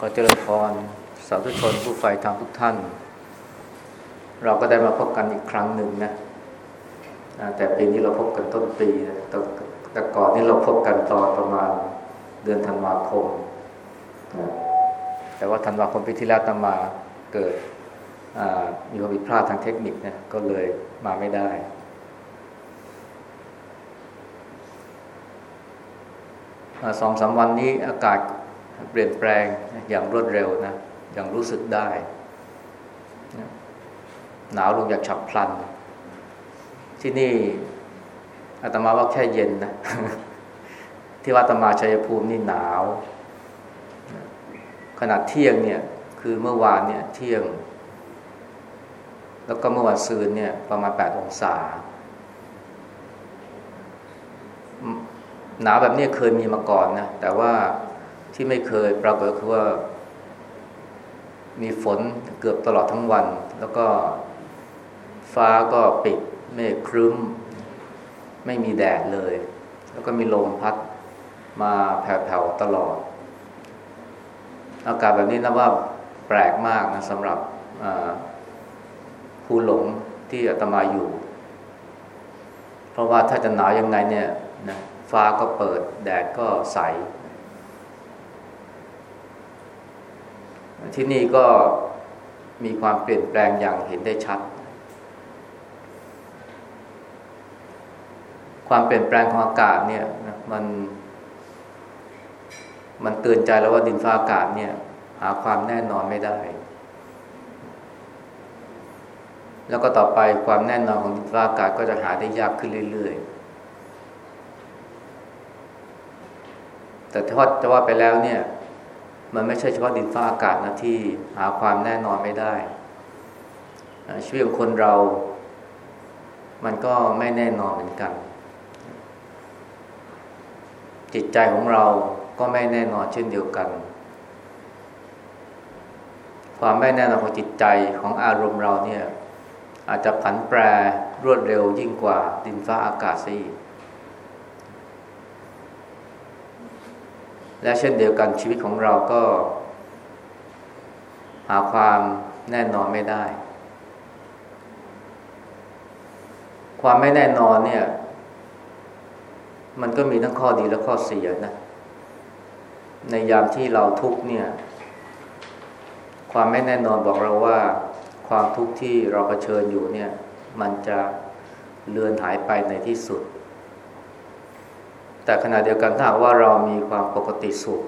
ก็เจริญพรสาธุชนผู้ใฝ่ธรรมทุกท่าน เราก็ได้มาพบกันอีกครั้งหนึ่งนะแต่ปีนี้เราพบกันต้นปีนะแต่แตก่อนนี้เราพบกันตอนประมาณเดือนธันวาคม แต่ว่าธันวาคมปีที่แล้วตมาเกิดมีความผิดพลาดทางเทคนิคนะก็เลยมาไม่ได้สองสาวันนี้อากาศ เปลี่ยนแปลงอย่างรวดเร็วนะอย่างรู้สึกได้ หนาวลงอย่างฉับพลัน ที่นี่อาตมาว่าแค่เย็นนะ ที่วัดอาตมาชัยภูมินี่หนาว ขนาดเที่ยงเนี่ย คือเมื่อวานเนี่ยเที่ยง แล้วก็เมื่อวันซืนเนี่ย ประมาณแปดองศา หนาวแบบนี้เคยมีมาก่อนนะ แต่ว่า ที่ไม่เคยปรากฏคือว่า มีฝนเกือบตลอดทั้งวัน แล้วก็ฟ้าก็ปิดเมฆครึ้ม ไม่มีแดดเลย แล้วก็มีลมพัดมาแผ่วๆตลอด อากาศแบบนี้นะว่าแปลกมากนะสำหรับผู้หลงที่อาตมาอยู่ เพราะว่าถ้าจะหนาวยังไงเนี่ยนะฟ้าก็เปิดแดดก็ใส ที่นี่ก็มีความเปลี่ยนแปลงอย่างเห็นได้ชัด ความเปลี่ยนแปลงของอากาศเนี่ยมันมันเตือนใจแล้วว่าดินฟ้าอากาศเนี่ย หาความแน่นอนไม่ได้ แล้วก็ต่อไปความแน่นอนของดินฟ้าอากาศก็จะหาได้ยากขึ้นเรื่อย ๆ แต่ทอดจะว่าไปแล้วเนี่ย มันไม่ใช่เฉพาะดินฟ้าอากาศนะที่หาความแน่นอนไม่ได้ ชีวิตของคนเรา มันก็ไม่แน่นอนเหมือนกัน จิตใจของเราก็ไม่แน่นอนเช่นเดียวกัน ความไม่แน่นอนของจิตใจของอารมณ์เราเนี่ย อาจจะผันแปรรวดเร็วยิ่งกว่าดินฟ้าอากาศซี และเช่นเดียวกันชีวิตของเราก็ หาความแน่นอนไม่ได้ ความไม่แน่นอนเนี่ย มันก็มีทั้งข้อดีและข้อเสียนะ ในยามที่เราทุกเนี่ย ความไม่แน่นอนบอกเราว่า ความทุกข์ที่เราเผชิญอยู่เนี่ย มันจะเลือนหายไปในที่สุด แต่ขณะเดียวกันถ้าว่าเรามีความปกติสุข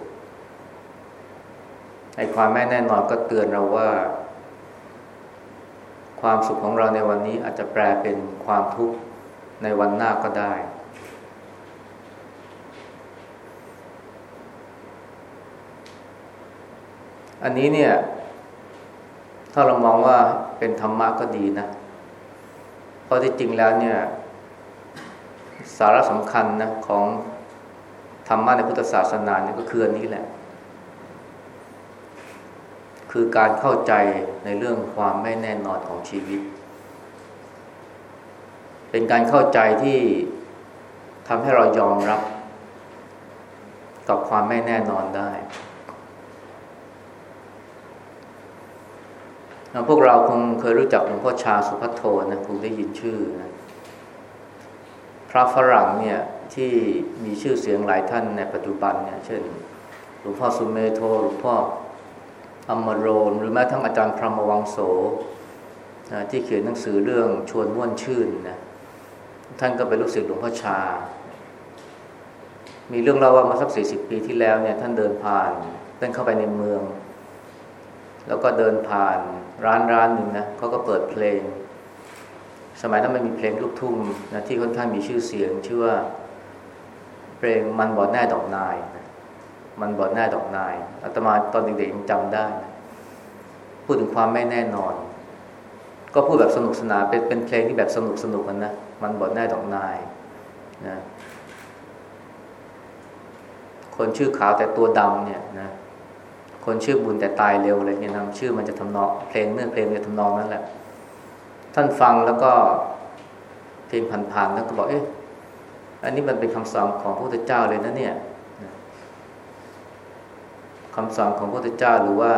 ไอ้ความไม่แน่นอนก็เตือนเราว่า ความสุขของเราในวันนี้อาจจะแปลเป็นความทุกข์ในวันหน้าก็ได้ อันนี้เนี่ย ถ้าเรามองว่าเป็นธรรมะก็ดีนะ เพราะที่จริงแล้วเนี่ย สาระสำคัญนะของธรรมะในพุทธศาสนาเนี่ยก็คืออันนี้แหละ คือการเข้าใจในเรื่องความไม่แน่นอนของชีวิต เป็นการเข้าใจที่ทำให้เรายอมรับ กับความไม่แน่นอนได้พวกเราคงเคยรู้จักหลวงพ่อชาสุพัทโทนะคงได้ยินชื่อนะ พระฝรั่งเนี่ยที่มีชื่อเสียงหลายท่านในปัจจุบันเนี่ยเช่นหลวงพ่อสุมเมโทหลวงพ่ออมโรนหรือแม้ทั้งอาจารย์พรหมวังโสที่เขียนหนังสือเรื่องชวนม่วนชื่นนะท่านก็เป็นลูกศิษย์หลวงพ่อชา มีเรื่องเล่าว่ามาสักสี่สิบปีที่แล้วเนี่ยท่านเดินผ่านเดินเข้าไปในเมือง แล้วก็เดินผ่านร้านร้านหนึ่งนะเขาก็เปิดเพลง สมัยนั้นมันมีเพลงลูกทุ่งนะที่ค่อนข้างมีชื่อเสียง ชื่อว่า เพลงมันบอดแน่ดอกนายมันบอดแน่ดอกนายอาตมาตอนเด็กๆยังจำได้นะพูดถึงความไม่แน่นอน ก็พูดแบบสนุกสนานเป็นเป็นเพลงที่แบบสนุกสนุกกันนะมันบอดแน่ดอกนายนะคนชื่อขาวแต่ตัวดำเนี่ยนะคนชื่อบุญแต่ตายเร็วอะไรเงี้ยนะชื่อมันจะทำนองเพลงเนื้อเพลงจะทำนองนั่นแหละ ท่านฟังแล้วก็เพลงผ่านๆแล้วก็บอกเอ๊ะอันนี้มันเป็นคำสอนของพระพุทธเจ้าเลยนะเนี่ยคำสอนของพระพุทธเจ้าหรือว่า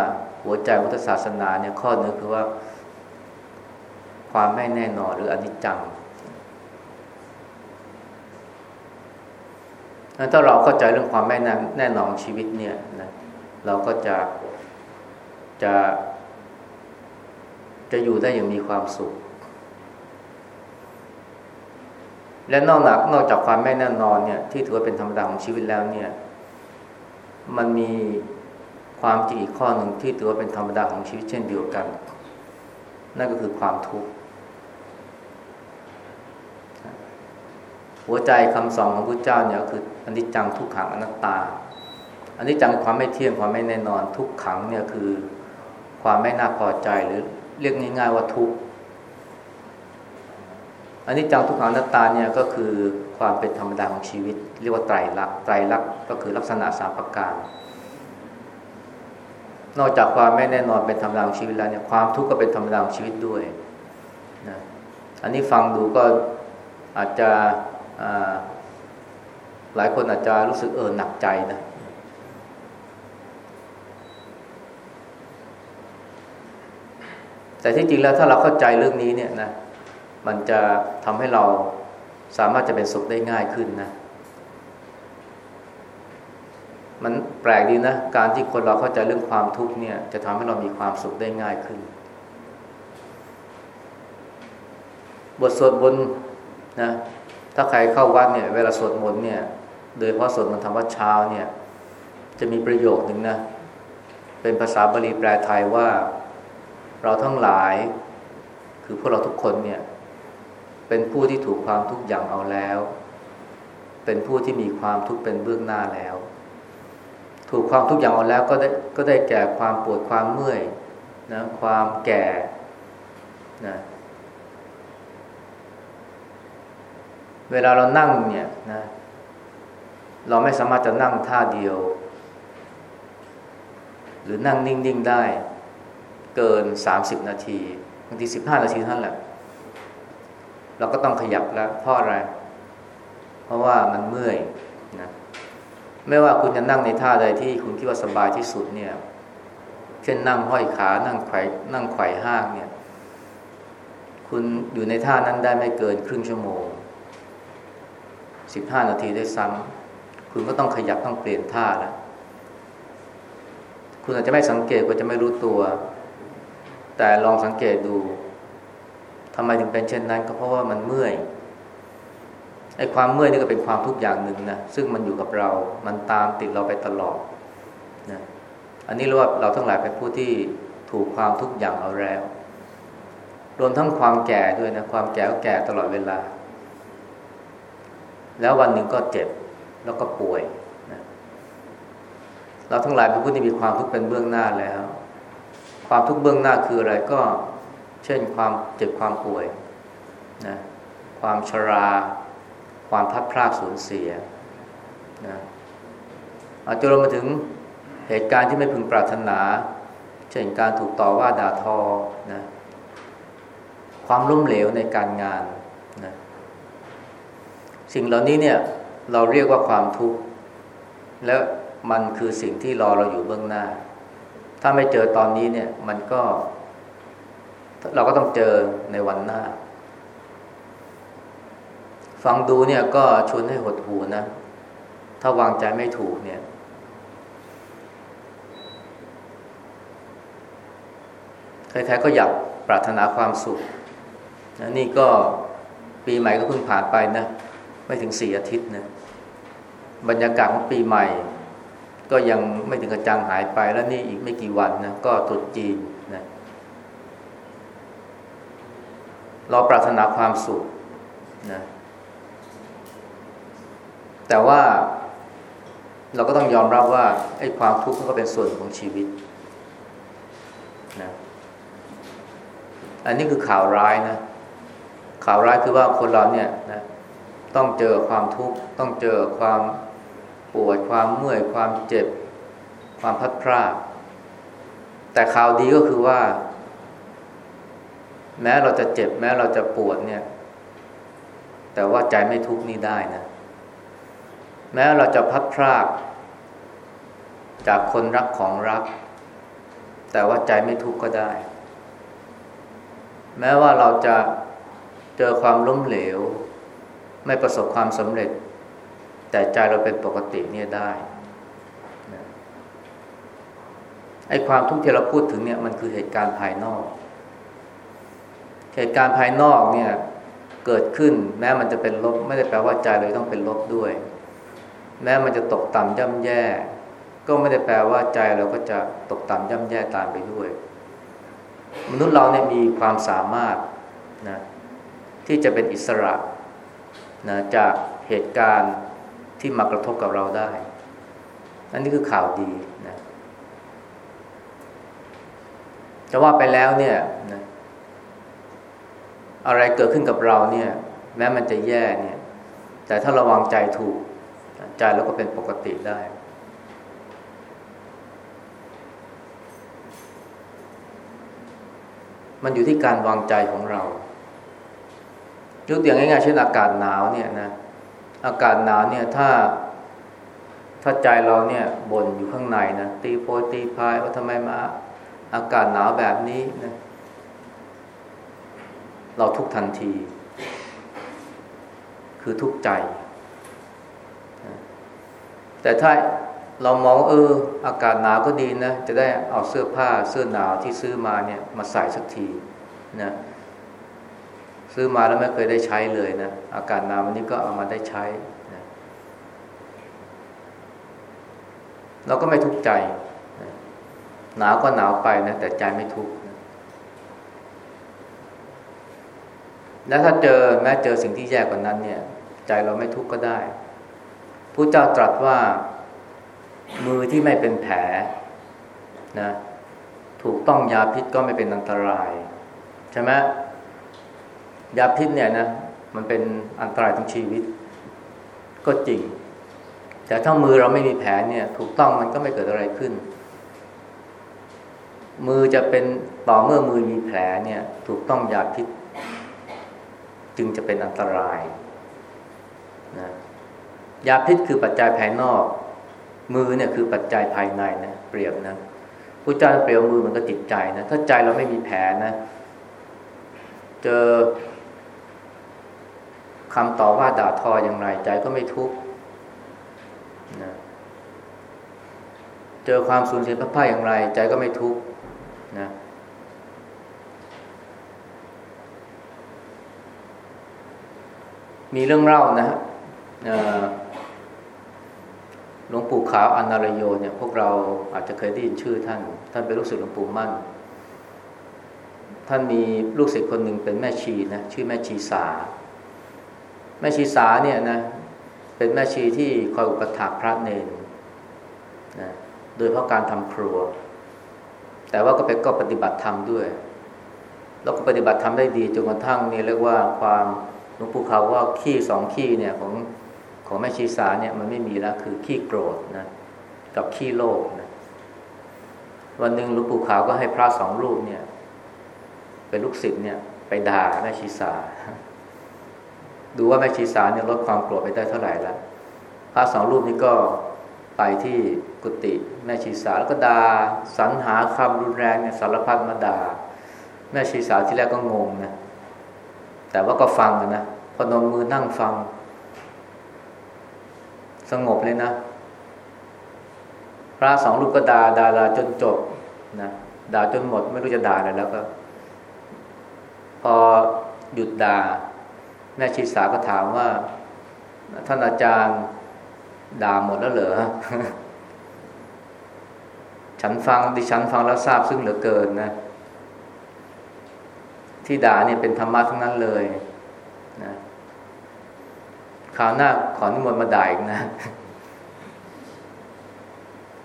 หัวใจพุทธศาสนาเนี่ยข้อนึงคือว่า ความไม่แน่นอนหรืออนิจจังถ้าเราเข้าใจเรื่องความไม่แน่นอนชีวิตเนี่ยนะเราก็จะจะจะอยู่ได้อย่างมีความสุข และนอกจากนอกจากความไม่แน่นอนเนี่ย ที่ถือว่าเป็นธรรมดาของชีวิตแล้วเนี่ย มันมีความจริงอีกข้อหนึ่งที่ถือว่าเป็นธรรมดาของชีวิตเช่นเดียวกัน นั่นก็คือความทุกข์หัวใจคำสอนของพระเจ้าเนี่ยคืออนิจจังทุกขังอนัตตาอันนี้จังความไม่เที่ยงความไม่แน่นอนทุกขังเนี่ยคือความไม่น่าพอใจหรือเรียกง่ายๆว่าทุกข์ อันนี้จังทุกขังนัตตาเนี่ยก็คือความเป็นธรรมดาของชีวิต เรียกว่าไตรลักษณ์ไตรลักษณ์ก็คือลักษณะสามประการ นอกจากความไม่แน่นอนเป็นธรรมดาของชีวิตแล้วเนี่ยความทุกข์ก็เป็นธรรมดาของชีวิตด้วยนะอันนี้ฟังดูก็อาจจะหลายคนอาจจะรู้สึกเออหนักใจนะแต่ที่จริงแล้วถ้าเราเข้าใจเรื่องนี้เนี่ยนะ มันจะทำให้เราสามารถจะเป็นสุขได้ง่ายขึ้นนะมันแปลกดีนะ การที่คนเราเข้าใจเรื่องความทุกข์เนี่ย จะทำให้เรามีความสุขได้ง่ายขึ้น บทสวดบนนะ ถ้าใครเข้าวัดเนี่ย เวลาสวดมนต์เนี่ย โดยเพราะสวดมนต์ทำวัดเช้าเนี่ย จะมีประโยคหนึ่งนะ เป็นภาษาบาลีแปลไทยว่า เราทั้งหลาย คือพวกเราทุกคนเนี่ย เป็นผู้ที่ถูกความทุกข์อย่างเอาแล้ว เป็นผู้ที่มีความทุกข์เป็นเบื้องหน้าแล้ว ถูกความทุกข์อย่างเอาแล้วก็ได้ก็ได้แก่ความปวดความเมื่อยนะความแก่นะเวลาเรานั่งเนี่ยนะเราไม่สามารถจะนั่งท่าเดียว หรือนั่งนิ่ง ๆ ได้ เกินสามสิบนาทีบางทีสิบห้านาทีเท่านั้นแหละ เราก็ต้องขยับแล้วเพราะอะไร เพราะว่ามันเมื่อยนะไม่ว่าคุณจะนั่งในท่าใดที่คุณคิดว่าสบายที่สุดเนี่ย เช่นนั่งห้อยขานั่งไขว่นั่งไขว่ห้างเนี่ย คุณอยู่ในท่านั้นได้ไม่เกินครึ่งชั่วโมงสิบห้านาทีได้ซ้ำคุณก็ต้องขยับต้องเปลี่ยนท่าแล้วคุณอาจจะไม่สังเกตก็จะไม่รู้ตัว แต่ลองสังเกตดู ทำไมถึงเป็นเช่นนั้น ก็เพราะว่ามันเมื่อยไอ้ความเมื่อยนี่ก็เป็นความทุกข์อย่างหนึ่งนะซึ่งมันอยู่กับเรา มันตามติดเราไปตลอดนะอันนี้เรียกว่าเราทั้งหลายเป็นผู้ที่ถูกความทุกข์อย่างเอาแล้ว รวมทั้งความแก่ด้วยนะความแก่ก็แก่ตลอดเวลา แล้ววันหนึ่งก็เจ็บแล้วก็ป่วยนะเราทั้งหลายเป็นผู้ที่มีความทุกข์เป็นเบื้องหน้าแล้ว ความทุกข์เบื้องหน้าคืออะไรก็ ช่นความเจ็บความป่วยนะความชรา ความพัดพลาดสูญเสียนะอาจจะรวมมาถึงเหตุการณ์ที่ไม่พึงปรารถนา เช่นการถูกต่อว่าด่าทอนะความล้มเหลวในการงานนะสิ่งเหล่านี้เนี่ยเราเรียกว่าความทุกข์และมันคือสิ่งที่รอเราอยู่เบื้องหน้า ถ้าไม่เจอตอนนี้เนี่ยมันก็ เราก็ต้องเจอในวันหน้า ฟังดูเนี่ยก็ชวนให้หดหูนะ ถ้าวางใจไม่ถูกเนี่ย ใครๆก็อยากปรารถนาความสุขนะนี่ก็ปีใหม่ก็เพิ่งผ่านไปนะ ไม่ถึงสี่อาทิตย์นะ บรรยากาศของปีใหม่ ก็ยังไม่ถึงกระจังหายไปแล้วนี่อีกไม่กี่วันนะ ก็ตรุษจีนนะ เราปรารถนาความสุขนะแต่ว่าเราก็ต้องยอมรับว่าไอ้ความทุกข์ก็เป็นส่วนของชีวิตนะอันนี้คือข่าวร้ายนะ ข่าวร้ายคือว่าคนเราเนี่ยนะต้องเจอความทุกข์ ต้องเจอความปวดความเมื่อยความเจ็บ ความพัดพลาดแต่ข่าวดีก็คือว่า แม้เราจะเจ็บแม้เราจะปวดเนี่ย แต่ว่าใจไม่ทุกข์นี่ได้นะ แม้เราจะพัดพลาดจากคนรักของรัก แต่ว่าใจไม่ทุกข์ก็ได้ แม้ว่าเราจะเจอความล้มเหลว ไม่ประสบความสำเร็จ แต่ใจเราเป็นปกติเนี่ยได้ไอ้ความทุกข์ที่เราพูดถึงเนี่ยมันคือเหตุการณ์ภายนอก เหตุการณ์ภายนอกเนี่ยเกิดขึ้น แม้มันจะเป็นลบไม่ได้แปลว่าใจเลยต้องเป็นลบด้วย แม้มันจะตกต่ำย่ำแย่ ก็ไม่ได้แปลว่าใจเราก็จะตกต่ำย่ำแย่ตามไปด้วย มนุษย์เราเนี่ยมีความสามารถนะที่จะเป็นอิสระนะจากเหตุการณ์ที่มากระทบกับเราได้ อันนี้คือข่าวดีนะจะว่าไปแล้วเนี่ยนะ อะไรเกิดขึ้นกับเราเนี่ยแม้มันจะแย่เนี่ย แต่ถ้าระวังใจถูก ใจเราก็เป็นปกติได้ มันอยู่ที่การวางใจของเรายกตัวอย่างง่ายๆเช่นอากาศหนาวเนี่ยนะอากาศหนาวเนี่ยถ้าถ้าใจเราเนี่ยบ่นอยู่ข้างในนะตีโพตีพายว่าทำไมมาอากาศหนาวแบบนี้นะ เราทุกทันที คือทุกใจ แต่ถ้าเรามองเออ อากาศหนาวก็ดีนะ จะได้เอาเสื้อผ้าเสื้อหนาวที่ซื้อมาเนี่ย มาใส่สักทีนะซื้อมาแล้วไม่เคยได้ใช้เลยนะ อากาศหนาววันนี้ก็เอามาได้ใช้นะเราก็ไม่ทุกข์ใจหนาวก็หนาวไปนะ แต่ใจไม่ทุกข์ แล้วถ้าเจอแม้เจอสิ่งที่แย่กว่านั้นเนี่ย ใจเราไม่ทุกข์ก็ได้ผู้เจ้าตรัสว่ามือที่ไม่เป็นแผลนะถูกต้องยาพิษก็ไม่เป็นอันตราย ใช่ไหมยาพิษเนี่ยนะมันเป็นอันตรายทั้งชีวิต ก็จริง แต่ถ้ามือเราไม่มีแผลเนี่ย ถูกต้องมันก็ไม่เกิดอะไรขึ้น มือจะเป็นต่อเมื่อมือมีแผลเนี่ย ถูกต้องยาพิษ จึงจะเป็นอันตรายนะยาพิษคือปัจจัยภายนอก มือเนี่ยคือปัจจัยภายในนะเปรียบนะผู้จ้าเปรียบมือมันก็จิตใจนะถ้าใจเราไม่มีแผลนะเจอคำต่อว่าด่าทออย่างไรใจก็ไม่ทุกข์นะเจอความสูญเสียพระพ่ายอย่างไร ใจก็ไม่ทุกข์นะ มีเรื่องเล่านะฮะหลวงปู่ขาวอนารโยเนี่ย พวกเราอาจจะเคยได้ยินชื่อท่าน ท่านเป็นลูกศิษย์หลวงปู่มั่น ท่านมีลูกศิษย์คนหนึ่งเป็นแม่ชีนะชื่อแม่ชีสา แม่ชีสาเนี่ยนะเป็นแม่ชีที่คอยอุปถัมภ์พระเนรนะโดยเพราะการทำครัว แต่ว่าก็เป็นก็ปฏิบัติธรรมด้วย แล้วก็ปฏิบัติธรรมได้ดีจนกระทั่งนี่เรียกว่าความ ลวงปู่เขาว่าขี้สองขี้เนี่ยของของแม่ชีสาเนี่ยมันไม่มีแล้วคือขี้โกรธนะกับขี้โลภนะวันหนึ่งหลวงปู่ขาวก็ให้พระสองรูปเนี่ย เป็นลูกศิษย์เนี่ย ไปด่าแม่ชีสา ดูว่าแม่ชีสาเนี่ยลดความโกรธไปได้เท่าไหร่แล้วพระสองรูปนี้ก็ไปที่กุฏิแม่ชีสาแล้วก็ด่าสรรหาคำรุนแรงเนี่ยสารพัดมาด่าแม่ชีสาที่แรกก็งงนะ แต่ว่าก็ฟังนะพอนมมือนั่งฟัง สงบเลยนะ พระสองรูปก็ดาดาดาจนจบนะด่าจนหมด ไม่รู้จะด่าอะไรแล้วก็ พอหยุดด่าแม่ชีสาก็ถามว่า ท่านอาจารย์ด่าหมดแล้วเหรอฉันฟังดิฉันฟังแล้วทราบซึ่งเหลือเกินนะ ที่ด่าเนี่ยเป็นธรรมะทั้งนั้นเลยนะคราวหน้าขอนิมนต์มาด่าอีกนะ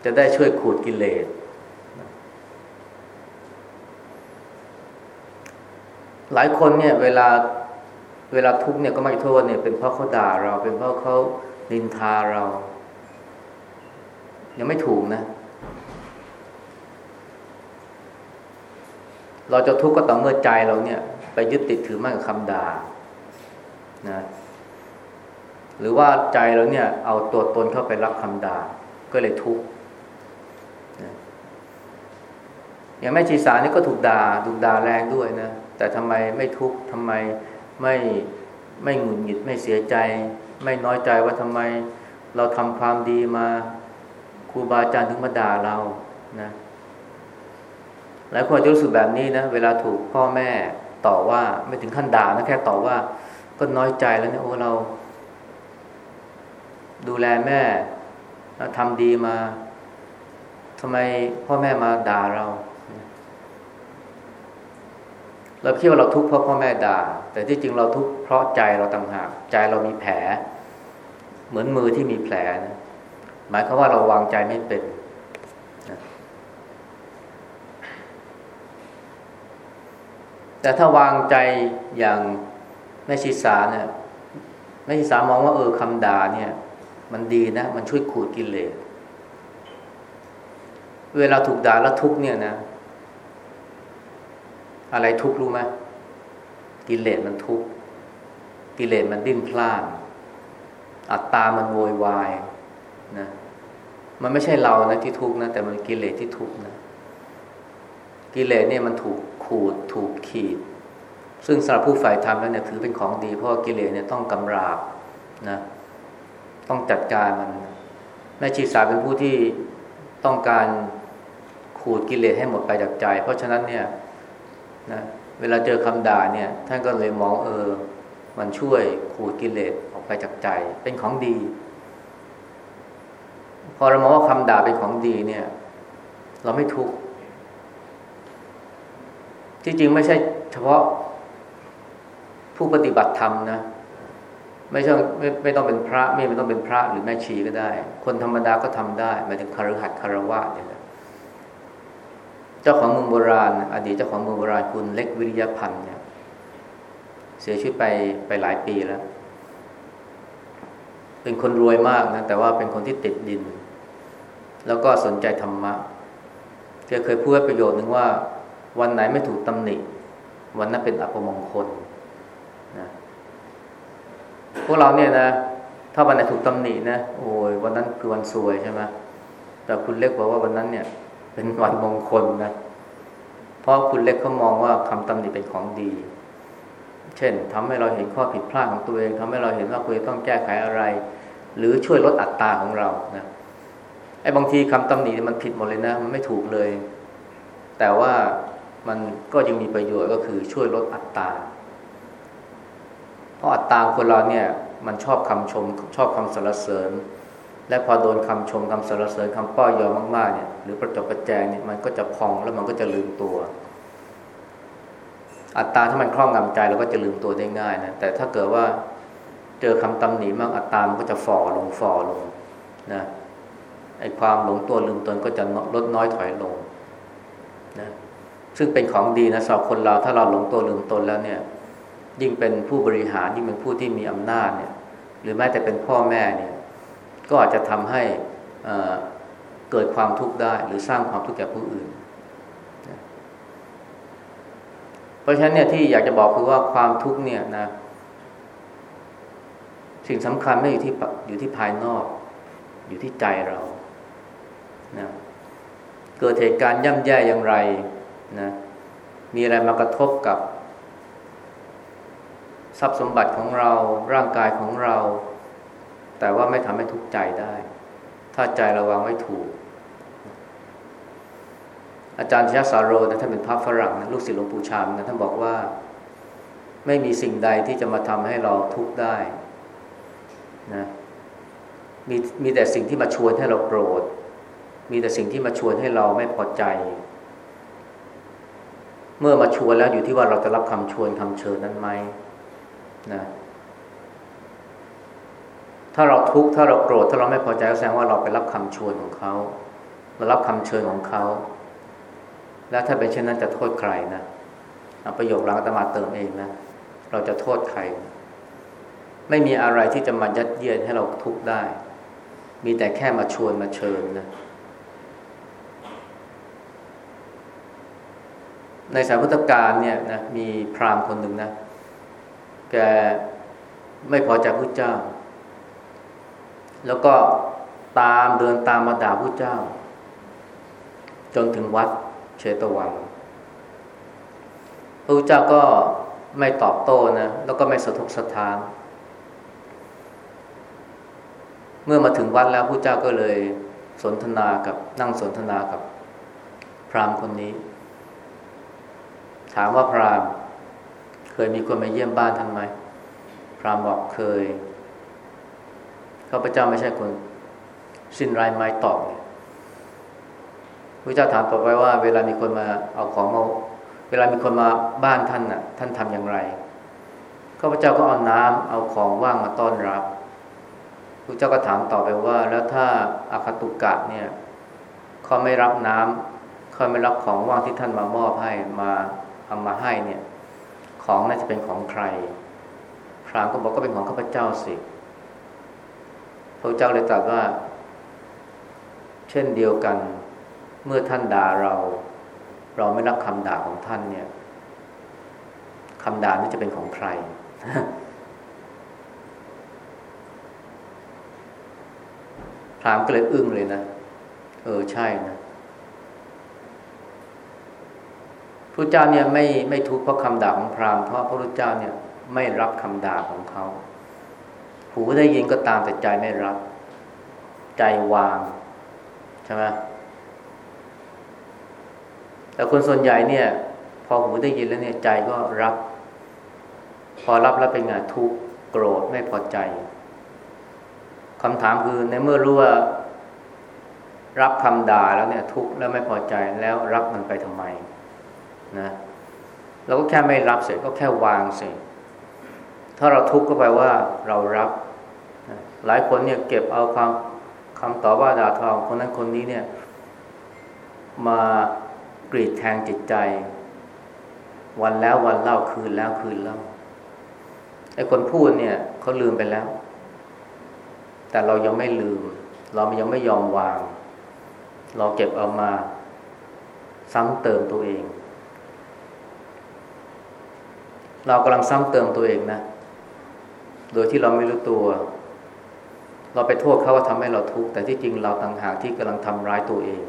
จะได้ช่วยขูดกิเลสหลายคนเนี่ย เวลาเวลาทุกเนี่ยก็ไม่โทษเนี่ยเป็นเพราะเขาด่าเรา เป็นเพราะเขานินทาเรา ยังไม่ถูกนะ เราจะทุกข์ก็ต่อเมื่อใจเราเนี่ย ไปยึดติดถือมั่นกับคำด่านะหรือว่าใจเราเนี่ย เอาตัวตนเข้าไปรับคำด่าก็เลยทุกข์อย่างแม่ชีสานี่ก็ถูกด่าถูกด่าแรงด้วยนะแต่ทำไมไม่ทุกข์ทำไมไม่ไม่หงุดหงิดไม่เสียใจ ไม่น้อยใจว่าทำไม เราทำความดีมาครูบาอาจารย์ถึงมาด่าเรานะ หลายคนจะรู้สึกแบบนี้นะเวลาถูกพ่อแม่ต่อว่าไม่ถึงขั้นด่านะแค่ต่อว่า ก็น้อยใจแล้วเนี่ยโอ้เรา ดูแลแม่ทำดีมาทำไมพ่อแม่มาด่าเราเราคิดว่าเราทุกข์เพราะพ่อแม่ด่า แต่ที่จริงเราทุกข์เพราะใจเราต่างหากใจเรามีแผล เหมือนมือที่มีแผลนะหมายความว่าเราวางใจไม่เป็นนะ แต่ถ้าวางใจอย่างแม่ชีสาเนี่ยแม่ชีสามองว่าเออคำด่าเนี่ย มันดีนะ มันช่วยขูดกิเลสเวลาถูกด่าแล้วทุกเนี่ยนะ อะไรทุกรู้ไหมกิเลสมันทุกกิเลสมันดิ้นพลานอัตตามันโวยวายนะมันไม่ใช่เรานะที่ทุกข์นะแต่มันกิเลสที่ทุกข์นะ กิเลสเนี่ยมันถูกขูดถูกขีด ซึ่งสำหรับผู้ฝ่ายธรรมแล้วเนี่ยถือเป็นของดี เพราะกิเลสเนี่ยต้องกำราบนะต้องจัดการมันแม่ชีสาเป็นผู้ที่ต้องการขูดกิเลสให้หมดไปจากใจ เพราะฉะนั้นเนี่ยนะเวลาเจอคำด่าเนี่ย ท่านก็เลยมองเออ มันช่วยขูดกิเลสออกไปจากใจ เป็นของดี พอเรามองว่าคำด่าเป็นของดีเนี่ย เราไม่ทุกข์ ที่จริงไม่ใช่เฉพาะผู้ปฏิบัติธรรมนะ ไม่ใช่ไม่ไม่ต้องเป็นพระไม่ไม่ต้องเป็นพระหรือแม่ชีก็ได้ คนธรรมดาก็ทำได้หมายถึงคารหัดคารวะเนี่ยเจ้าของเมืองโบราณ อดีตเจ้าของเมืองโบราณคุณเล็กวิริยพันธ์เนี่ย เสียชีวิตไปไปหลายปีแล้ว เป็นคนรวยมากนะแต่ว่าเป็นคนที่ติดดิน แล้วก็สนใจธรรมะแกเคยพูดประโยชน์หนึ่งว่า วันไหนไม่ถูกตำหนิ วันนั้นเป็นอัปมงคลนะพวกเราเนี่ยนะ ถ้าวันไหนถูกตำหนินะโอ้ยวันนั้นคือวันซวยใช่ไหมแต่คุณเล็กบอกว่าวันนั้นเนี่ย เป็นวันมงคลนะเพราะคุณเล็กเขามองว่าคำตำหนิเป็นของดี เช่นทำให้เราเห็นข้อผิดพลาดของตัวเองทำให้เราเห็นว่าควรต้องแก้ไขอะไร หรือช่วยลดอัตราของเรานะไอ้บางทีคำตำหนิมันผิดหมดเลยนะ มันไม่ถูกเลย แต่ว่า มันก็ยังมีประโยชน์ก็คือช่วยลดอัตราเพราะอัตราคนเราเนี่ยมันชอบคำชมชอบคำสรรเสริญ และพอโดนคำชมคำสรรเสริญคำป้อยอมากๆเนี่ยหรือประจบประแจงเนี่ยมันก็จะพองแล้วมันก็จะลืมตัว อัตตาถ้ามันคล่องงำใจเราก็จะลืมตัวได้ง่ายนะแต่ถ้าเกิดว่าเจอคำตำหนิมากอัตตามันก็จะฝ่อลงฝ่อลงนะไอ้ความหลงตัวลืมตนก็จะลดน้อยถอยลงนะ ซึ่งเป็นของดีนะสำหรับคนเราถ้าเราหลงตัวลืมตนแล้วเนี่ย ยิ่งเป็นผู้บริหารยิ่งเป็นผู้ที่มีอำนาจเนี่ย หรือแม้แต่เป็นพ่อแม่เนี่ย ก็อาจจะทำให้เกิดความทุกข์ได้ หรือสร้างความทุกข์แก่ผู้อื่น เพราะฉะนั้นเนี่ยที่อยากจะบอกคือว่าความทุกข์เนี่ยนะ สิ่งสำคัญไม่อยู่ที่อยู่ที่ภายนอก อยู่ที่ใจเรานะเกิดเหตุการณ์ย่ำแย่อย่างไร นะมีอะไรมากระทบกับ ทรัพย์สมบัติของเราร่างกายของเรา แต่ว่าไม่ทำให้ทุกข์ใจได้ ถ้าใจระวังไว้ถูก อาจารย์ชยสารโรนะท่านเป็นพระฝรั่งนะลูกศิษย์หลวงปู่ชามนะท่านบอกว่าไม่มีสิ่งใดที่จะมาทำให้เราทุกข์ได้นะมีมีแต่สิ่งที่มาชวนให้เราโกรธ มีแต่สิ่งที่มาชวนให้เราไม่พอใจ เมื่อมาชวนแล้วอยู่ที่ว่าเราจะรับคำชวนคำเชิญนั้นไหมนะถ้าเราทุกข์ถ้าเราโกรธถ้าเราไม่พอใจก็แสดงว่าเราไปรับคำชวนของเขาเรารับคำเชิญของเขา แล้วถ้าเป็นเช่นนั้นจะโทษใครนะประโยคหลังอาตมาเติมเองนะเราจะโทษใคร ไม่มีอะไรที่จะมายัดเยียดให้เราทุกข์ได้ มีแต่แค่มาชวนมาเชิญนะ ในสายพุทธการเนี่ยนะมีพราหมณ์คนหนึ่งนะ แกไม่พอใจพระเจ้า แล้วก็ตามเดินตามมาด่าพระเจ้า จนถึงวัดเชตวันพระพุทธเจ้าก็ไม่ตอบโต้นะ แล้วก็ไม่สะทกสะท้าน เมื่อมาถึงวัดแล้วพระเจ้าก็เลยสนทนากับนั่งสนทนากับพราหมณ์คนนี้ ถามว่าพราหมณ์เคยมีคนมาเยี่ยมบ้านท่านไหมพราหมณ์บอกเคยข้าพเจ้าไม่ใช่คนสิ้นไรไม้ตอบพระเจ้าถามต่อไปว่า เวลามีคนมาเอาของมาเวลามีคนมาบ้านท่านน่ะ ท่านทำอย่างไรข้าพเจ้าก็เอาน้ำเอาของว่างมาต้อนรับพระเจ้าก็ถามต่อไปว่า แล้วถ้าอาคตุกะเนี่ยเขาไม่รับน้ำเขาไม่รับของว่างที่ท่านมามอบให้มา เอามาให้เนี่ย ของน่าจะเป็นของใคร พรามก็บอกก็เป็นของข้าพเจ้าสิพระเจ้าเลยตรัสว่า เช่นเดียวกัน เมื่อท่านด่าเรา เราไม่รับคำด่าของท่านเนี่ยคำด่านี้จะเป็นของใคร พรามก็เลยอึ้งเลยนะ เออใช่นะ พระเจ้าเนี่ยไม่ไม่ทุกข์เพราะคำด่าของพราหมณ์เพราะพระพุทธเจ้าเนี่ยไม่รับคำด่าของเขา หูได้ยินก็ตามแต่ใจไม่รับ ใจวางใช่ไหมแต่คนส่วนใหญ่เนี่ย พอหูได้ยินแล้วเนี่ยใจก็รับ พอรับแล้วเป็นไงทุกข์โกรธไม่พอใจคำถามคือในเมื่อรู้ว่ารับคำด่าแล้วเนี่ย ทุกข์แล้วไม่พอใจแล้วรับมันไปทำไม นะเราก็แค่ไม่รับเสร็จก็แค่วางเสร็จถ้าเราทุกข์ก็แปลว่าเรารับหลายคนเนี่ยเก็บเอาความคำต่อว่าด่าทอคนนั้นคนนี้เนี่ย มากรีดแทงจิตใจ วันแล้ววันเล่าคืนแล้วคืนเล่าไอ้คนพูดเนี่ยเขาลืมไปแล้ว แต่เรายังไม่ลืม เรายังไม่ยอมวาง เราเก็บเอามา ซ้ำเติมตัวเอง เรากำลังซ้ำเติมตัวเองนะ โดยที่เราไม่รู้ตัว เราไปโทษเขาว่าทำให้เราทุกข์แต่ที่จริงเราต่างหากที่กำลังทำร้ายตัวเอง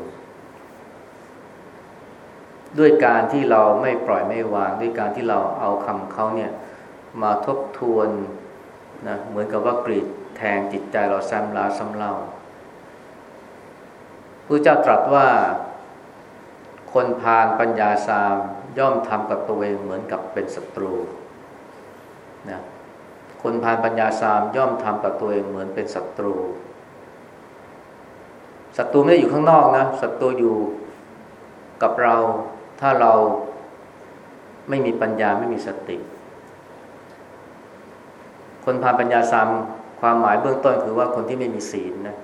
ด้วยการที่เราไม่ปล่อยไม่วาง ด้วยการที่เราเอาคำเขาเนี่ย มาทบทวนนะเหมือนกับว่ากรีดแทงจิตใจเราซ้ำลาซ้ำเล่าพระเจ้าตรัสว่า คนพาลปัญญาสาม ย่อมทำกับตัวเองเหมือนกับเป็นศัตรูนะคนพาลปัญญาสามย่อมทำกับตัวเองเหมือนเป็นศัตรูศัตรูไม่ได้อยู่ข้างนอกนะศัตรูอยู่กับเราถ้าเราไม่มีปัญญาไม่มีสติ คนพาลปัญญาสามความหมายเบื้องต้นคือว่าคนที่ไม่มีศีลนะ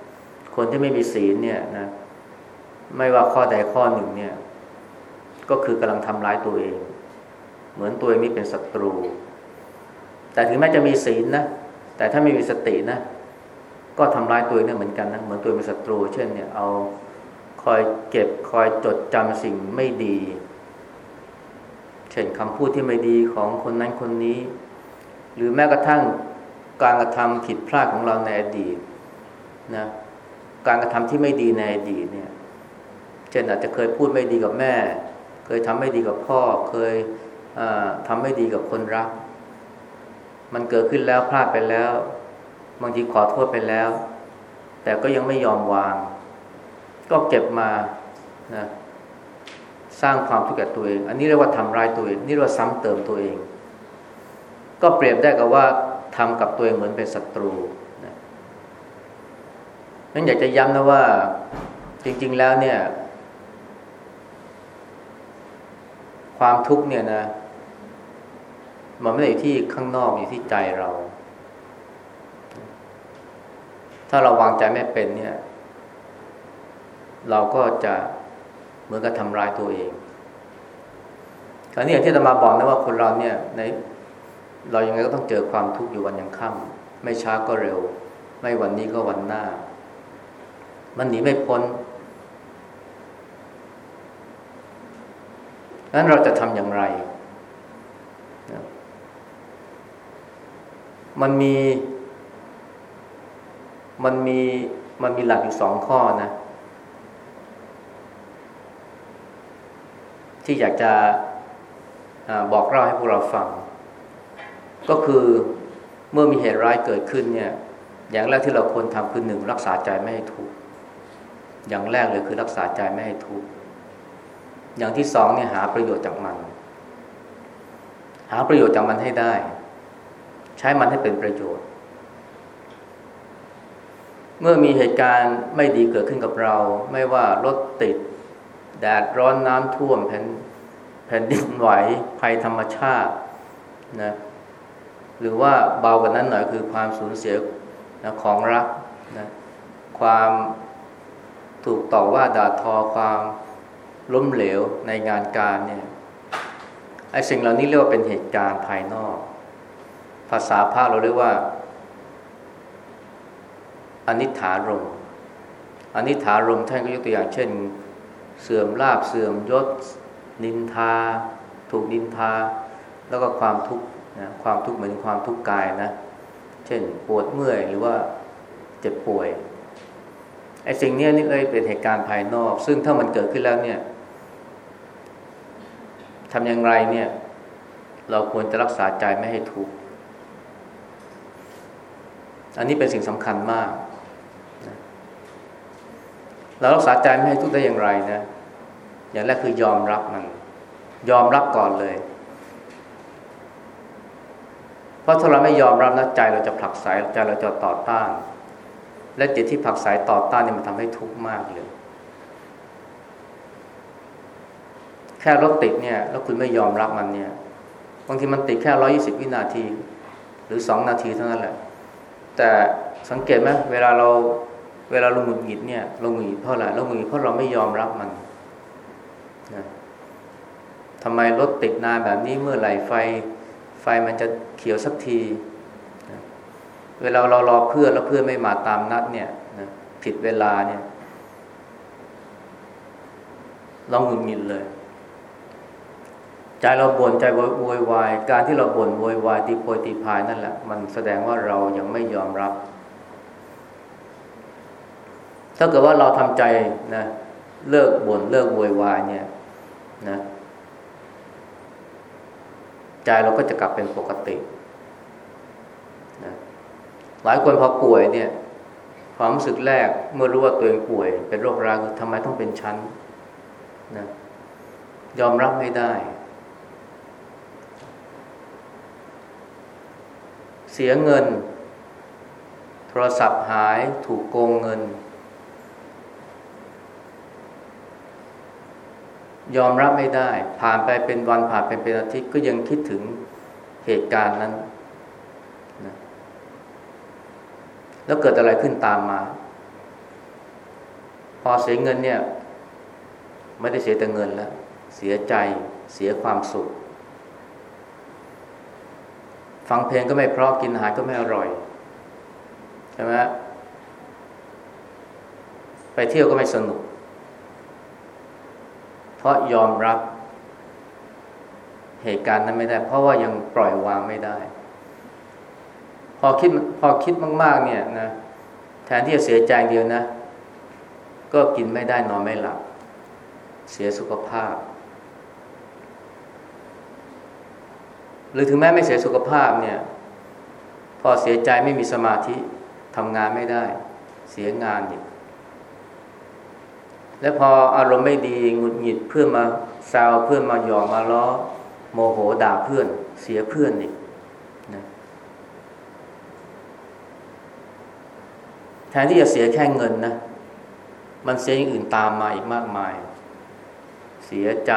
คนที่ไม่มีศีลเนี่ยนะ ไม่ว่าข้อใดข้อหนึ่งเนี่ย ก็คือกำลังทำร้ายตัวเอง เหมือนตัวเองนี่เป็นศัตรู แต่ถึงแม้จะมีศีลนะ แต่ถ้าไม่มีสตินะ ก็ทำร้ายตัวเองเนี่ยเหมือนกันนะ เหมือนตัวเป็นศัตรู เช่นเนี่ยเอาคอยเก็บคอยจดจำสิ่งไม่ดี เช่นคำพูดที่ไม่ดีของคนนั้นคนนี้ หรือแม้กระทั่งการกระทำผิดพลาดของเราในอดีตนะการกระทำที่ไม่ดีในอดีตเนี่ย เช่นอาจจะเคยพูดไม่ดีกับแม่ เคยทำไม่ดีกับพ่อ เคยทำไม่ดีกับคนรัก มันเกิดขึ้นแล้วพลาดไปแล้ว บางทีขอโทษไปแล้ว แต่ก็ยังไม่ยอมวาง ก็เก็บมานะสร้างความทุกข์แก่ตัวเอง อันนี้เรียกว่าทำร้ายตัวเอง นี่เรียกว่าซ้ำเติมตัวเอง ก็เปรียบได้กับว่าทำกับตัวเองเหมือนเป็นศัตรูนะนั้นอยากจะย้ำนะว่าจริง ๆ แล้วเนี่ย ความทุกข์เนี่ยนะ มันไม่ได้อยู่ที่ข้างนอกอยู่ที่ใจเรา ถ้าเราวางใจไม่เป็นเนี่ย เราก็จะเหมือนกับทำร้ายตัวเองคราวนี้อย่างที่จะมาบอกนะว่าคนเราเนี่ยในเรายังไงก็ต้องเจอความทุกข์อยู่วันยังค่ำไม่ช้าก็เร็ว ไม่วันนี้ก็วันหน้า มันหนีไม่พ้น นั้นเราจะทำอย่างไรมันมี มันมีมันมีหลักอยู่สองข้อนะ ที่อยากจะอบอกเล่าให้พวกเราฟัง ก็คือเมื่อมีเหตุร้ายเกิดขึ้นเนี่ย อย่างแรกที่เราควรทำคือหนึ่งรักษาใจไม่ให้ทุกข์อย่างแรกเลยคือรักษาใจไม่ให้ทุกข์ อย่างที่สองเนี่ยหาประโยชน์จากมัน หาประโยชน์จากมันให้ได้ ใช้มันให้เป็นประโยชน์ เมื่อมีเหตุการณ์ไม่ดีเกิดขึ้นกับเรา ไม่ว่ารถติด แดดร้อนน้ำท่วมแผ่นแผ่นดินไหวภัยธรรมชาตินะหรือว่าเบากว่านั้นหน่อยคือความสูญเสียนะของรักนะความถูกต่อว่าด่าทอความ ล้มเหลวในงานการเนี่ยไอ้สิ่งเหล่านี้เรียกว่าเป็นเหตุการณ์ภายนอก ภาษาภาคเราเรียกว่าอนิถารมอนิถารมท่านก็ยกตัวอย่างเช่น เสื่อมลาบเสื่อมยศ นินทา ถูกนินทา แล้วก็ความทุกข์นะความทุกข์เหมือนความทุกข์กายนะ เช่นปวดเมื่อยหรือว่าเจ็บป่วยไอ้สิ่งนี้นี่เลยเป็นเหตุการณ์ภายนอก ซึ่งถ้ามันเกิดขึ้นแล้วเนี่ย ทำอย่างไรเนี่ย เราควรจะรักษาใจไม่ให้ทุกข์อันนี้เป็นสิ่งสำคัญมากนะเรารักษาใจไม่ให้ทุกข์ได้อย่างไรนะ อย่างแรกคือยอมรับมัน ยอมรับก่อนเลย เพราะถ้าเราไม่ยอมรับนะใจเราจะผลักไสใจเราจะต่อต้าน และจิตที่ผลักไสต่อต้านนี่มันทำให้ทุกข์มากเลย แค่รถติดเนี่ย แล้วคุณไม่ยอมรับมันเนี่ยบางทีมันติดแค่ร้อยี่สิบวินาที หรือสองนาทีเท่านั้นแหละ แต่สังเกตไหมเวลาเราเวลาเราหงุดหงิดเนี่ยเราหงุดหงิดเพราะอะไรเราหงุดหงิดเพราะเราไม่ยอมรับมันนะทำไมรถติดนานแบบนี้เมื่อไหร่ไฟ ไฟมันจะเขียวสักทีนะเวลาเรารอเพื่อนแล้วเพื่อนไม่มาตามนัดเนี่ยนะผิดเวลาเนี่ย เราหงุดหงิดเลย ใจเราบ่นใจโวยวายการที่เราบ่นโวยวายตีโพยตีพายนั่นแหละ มันแสดงว่าเรายังไม่ยอมรับ ถ้าเกิดว่าเราทำใจนะเลิกบ่นเลิกโวยวายเนี่ยนะใจเราก็จะกลับเป็นปกตินะหลายคนพอป่วยเนี่ยความรู้สึกแรกเมื่อรู้ว่าตัวเองป่วย เป็นโรคร้ายทำไมต้องเป็นชั้นนะยอมรับไม่ได้ สียเงิน โทรศัพท์หายถูกโกงเงิน ยอมรับไม่ได้ ผ่านไปเป็นวันผ่านไปเป็นอาทิตย์ก็ยังคิดถึงเหตุการณ์นั้นนะแล้วเกิดอะไรขึ้นตามมา พอเสียเงินเนี่ย ไม่ได้เสียแต่เงินแล้ว เสียใจเสียความสุข ฟังเพลงก็ไม่เพราะกินอาหารก็ไม่อร่อยใช่ไหมไปเที่ยวก็ไม่สนุก เพราะยอมรับเหตุการณ์นั้นไม่ได้ เพราะว่ายังปล่อยวางไม่ได้ พอคิดพอคิดมาก ๆ เนี่ยนะแทนที่จะเสียใจเดียวนะ ก็กินไม่ได้นอนไม่หลับ เสียสุขภาพ หรือถึงแม้ไม่เสียสุขภาพเนี่ย พอเสียใจไม่มีสมาธิทำงานไม่ได้ เสียงานอีกและพออารมณ์ไม่ดีหงุดหงิดเพื่อนมาแซวเพื่อนมาหยอกมาล้อ โมโหด่าเพื่อน เสียเพื่อนอีกนะแทนที่จะเสียแค่เงินนะมันเสียอย่างอื่นตามมาอีกมากมาย เสียใจ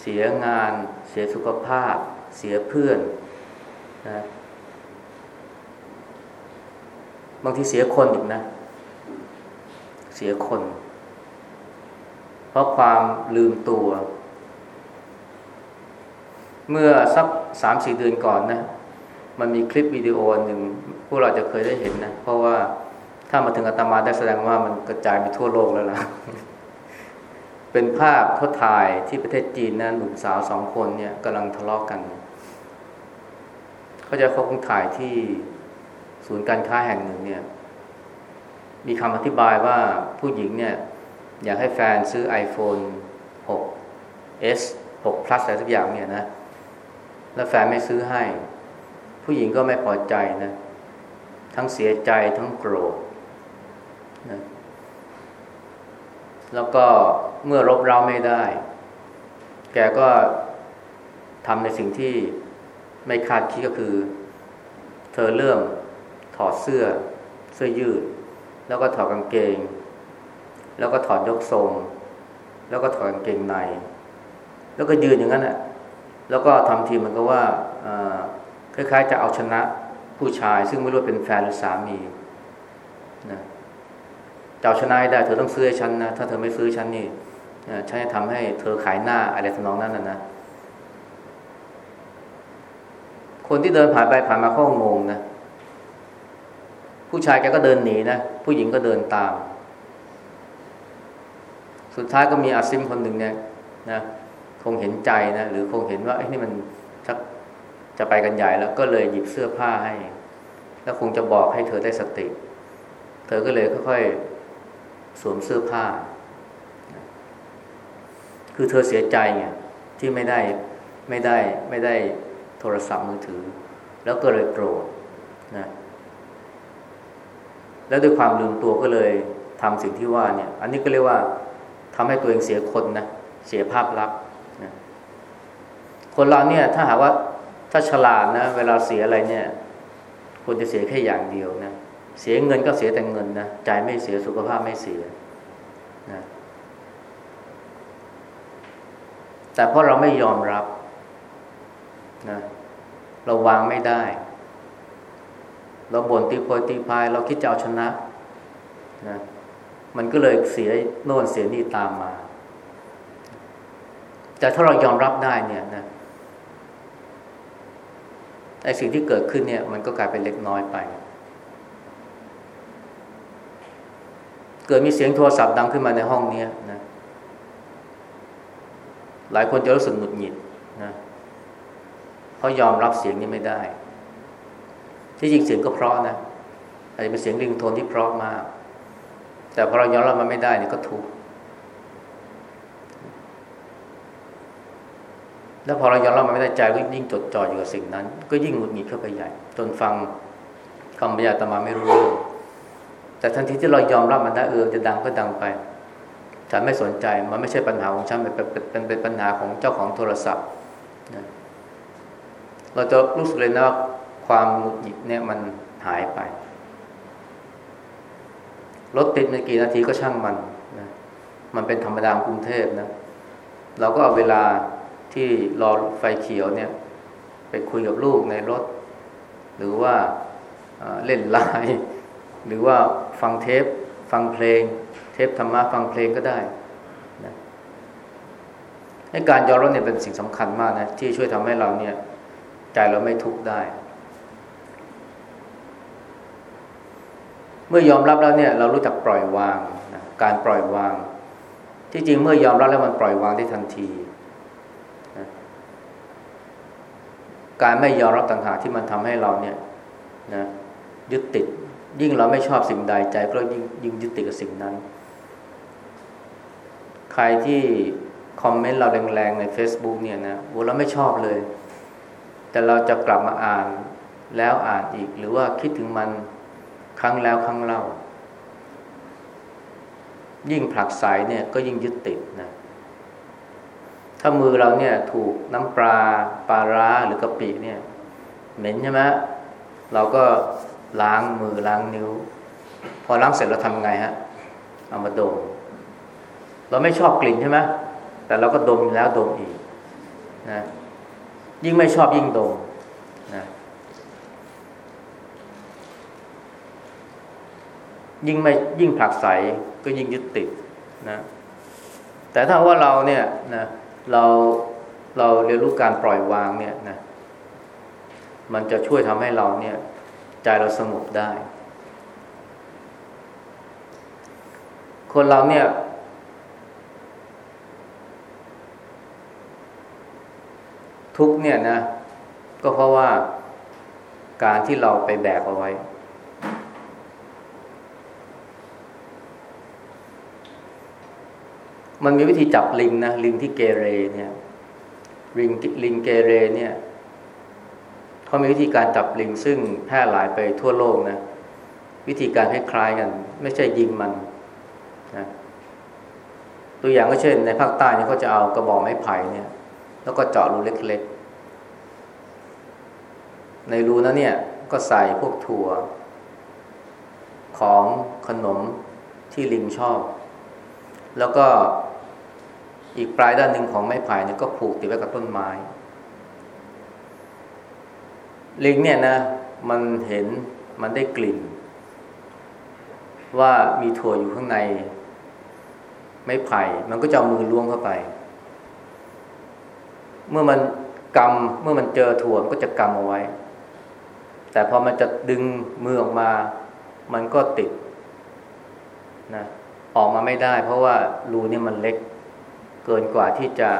เสียงาน เสียสุขภาพ เสียเพื่อนนะบางทีเสียคนอีกนะ เสียคน เพราะความลืมตัว เมื่อสักสามสี่เดือนก่อนนะ มันมีคลิปวิดีโอหนึ่งพวกเราจะเคยได้เห็นนะ เพราะว่าถ้ามาถึงอาตมาได้แสดงว่ามันกระจายไปทั่วโลกแล้วล่ะ เป็นภาพเขาถ่ายที่ประเทศจีนนะหนุ่มสาวสองคนเนี่ยกำลังทะเลาะกกัน เขาจะเขาคงถ่ายที่ศูนย์การค้าแห่งหนึ่งเนี่ย มีคำอธิบายว่าผู้หญิงเนี่ย อยากให้แฟนซื้อ iPhone 6 S หกพลัสอะไรทุกอย่างเนี่ยนะ แล้วแฟนไม่ซื้อให้ ผู้หญิงก็ไม่พอใจนะ ทั้งเสียใจทั้งโกรธนะแล้วก็เมื่อรบเร้าไม่ได้ แกก็ทำในสิ่งที่ ไม่คาดคิดก็คือ เธอเริ่มถอดเสื้อเสื้อยืด แล้วก็ถอดกางเกง แล้วก็ถอดยกทรง แล้วก็ถอดกางเกงใน แล้วก็ยืนอย่างนั้นแหละแล้วก็ทำทีมันก็ว่าคล้ายๆ จะเอาชนะผู้ชาย ซึ่งไม่รู้เป็นแฟนหรือสามีนะจะเอาชนะได้ เธอต้องซื้อให้ฉันนะถ้าเธอไม่ซื้อฉันนี่ฉันจะทำให้เธอขายหน้าอะไรทำนองนั้นนะนะ คนที่เดินผ่านไปผ่านมาเขางงนะ ผู้ชายแกก็เดินหนีนะ ผู้หญิงก็เดินตาม สุดท้ายก็มีอาซิมคนหนึ่งเนี่ยนะ คงเห็นใจนะ หรือคงเห็นว่าไอ้นี่มันชักจะไปกันใหญ่แล้วก็เลยหยิบเสื้อผ้าให้ แล้วคงจะบอกให้เธอได้สติ เธอก็เลยค่อยๆสวมเสื้อผ้า คือเธอเสียใจไงที่ไม่ได้ไม่ได้ไม่ได้ โทรศัพท์มือถือ แล้วก็เลยโกรธนะแล้วด้วยความลืมตัวก็เลยทำสิ่งที่ว่าเนี่ย อันนี้ก็เรียกว่าทำให้ตัวเองเสียคนนะเสียภาพลักษณ์นะคนเราเนี่ย ถ้าหากว่าถ้าฉลาดนะเวลาเสียอะไรเนี่ยควรจะเสียแค่อย่างเดียวนะเสียเงินก็เสียแต่เงินนะใจไม่เสียสุขภาพไม่เสียนะแต่เพราะเราไม่ยอมรับ นะเราวางไม่ได้ เราบ่นตีโพยตีพาย เราคิดจะเอาชนะนะมันก็เลยเสียโน่นเสียนี่ตามมา แต่ถ้าเรายอมรับได้เนี่ยนะไอ้สิ่งที่เกิดขึ้นเนี่ย มันก็กลายเป็นเล็กน้อยไป เกิดมีเสียงโทรศัพท์ดังขึ้นมาในห้องนี้นะหลายคนจะรู้สึกหงุดหงิด เพราะยอมรับเสียงนี้ไม่ได้ ที่จริงเสียงก็เพราะนะอาจจะเป็นเสียงริงโทนที่เพราะมาก แต่พอเรายอมรับมันไม่ได้เนี่ยก็ทุกข์แล้วพอเรายอมรับมันไม่ได้ใจก็ยิ่งจดจ่ออยู่กับสิ่งนั้น ก็ยิ่งหงุดหงิดเข้าไปใหญ่ จนฟังคำบรรยายตมาไม่รู้เรื่องแต่ทันทีที่เรายอมรับมันได้เออจะดังก็ดังไปฉันไม่สนใจมันไม่ใช่ปัญหาของฉันเป็นเป็นเป็นปัญหาของเจ้าของโทรศัพท์ เราจะรู้สึกเลยนะว่าความหงุดหงิดเนี่ยมันหายไป รถติดไม่กี่นาทีก็ช่างมันนะมันเป็นธรรมดากรุงเทพนะ เราก็เอาเวลาที่รอไฟเขียวเนี่ย ไปคุยกับลูกในรถ หรือว่าเล่นไลน์หรือว่าฟังเทป ฟังเพลง เทปธรรมะฟังเพลงก็ได้นะให้การยอมรับเนี่ยเป็นสิ่งสำคัญมากนะที่ช่วยทำให้เราเนี่ย ใจเราไม่ทุกข์ได้ เมื่อยอมรับแล้วเนี่ย เรารู้จักปล่อยวางนะการปล่อยวาง ที่จริงเมื่อยอมรับแล้วมันปล่อยวางได้ทันทีนะการไม่ยอมรับต่างหากที่มันทำให้เราเนี่ยนะยึดติด ยิ่งเราไม่ชอบสิ่งใดใจก็ยิ่งยิ่งยึดติดกับสิ่งนั้น ใครที่คอมเมนต์เราแรงๆใน Facebook เนี่ยนะโอ้เราไม่ชอบเลย แต่เราจะกลับมาอ่านแล้วอ่านอีก หรือว่าคิดถึงมันครั้งแล้วครั้งเล่า ยิ่งผลักสายเนี่ยก็ยิ่งยึดติดนะถ้ามือเราเนี่ยถูกน้ำปลาปลาร้าหรือกะปิเนี่ย เหม็นใช่ไหมเราก็ล้างมือล้างนิ้ว พอล้างเสร็จเราทำไงฮะเอามาดม เราไม่ชอบกลิ่นใช่ไหมแต่เราก็ดมแล้วดมอีกนะ ยิ่งไม่ชอบยิ่งโดนนะยิ่งไม่ยิ่งผลักใสก็ยิ่งยึดติดนะแต่ถ้าว่าเราเนี่ยนะเราเราเรียนรู้การปล่อยวางเนี่ยนะมันจะช่วยทำให้เราเนี่ย ใจเราสงบได้ คนเราเนี่ย ทุกเนี่ยนะ ก็เพราะว่าการที่เราไปแบกเอาไว้ มันมีวิธีจับลิงนะ ลิงที่เกเรเนี่ย ลิงลิงเกเรเนี่ยเขามีวิธีการจับลิงซึ่งแพร่หลายไปทั่วโลกนะ วิธีการคล้ายๆกัน ไม่ใช่ยิงมันนะตัวอย่างก็เช่น ในภาคใต้เนี่ยเขาจะเอากระบอกไม้ไผ่เนี่ย แล้วก็เจาะรูเล็กๆ ในรูนั้นเนี่ย ก็ใส่พวกถั่ว ของขนมที่ลิงชอบ แล้วก็อีกปลายด้านหนึ่งของไม้ไผ่เนี่ยก็ผูกติดไว้กับต้นไม้ ลิงเนี่ยนะ มันเห็นมันได้กลิ่น ว่ามีถั่วอยู่ข้างใน ไม้ไผ่ มันก็จะเอมือล้วงเข้าไป เมื่อมันกำเมื่อมันเจอถั่วมันก็จะกำเอาไว้ แต่พอมันจะดึงมือออกมา มันก็ติดนะออกมาไม่ได้ เพราะว่ารูนี่มันเล็ก เกินกว่าที่จะ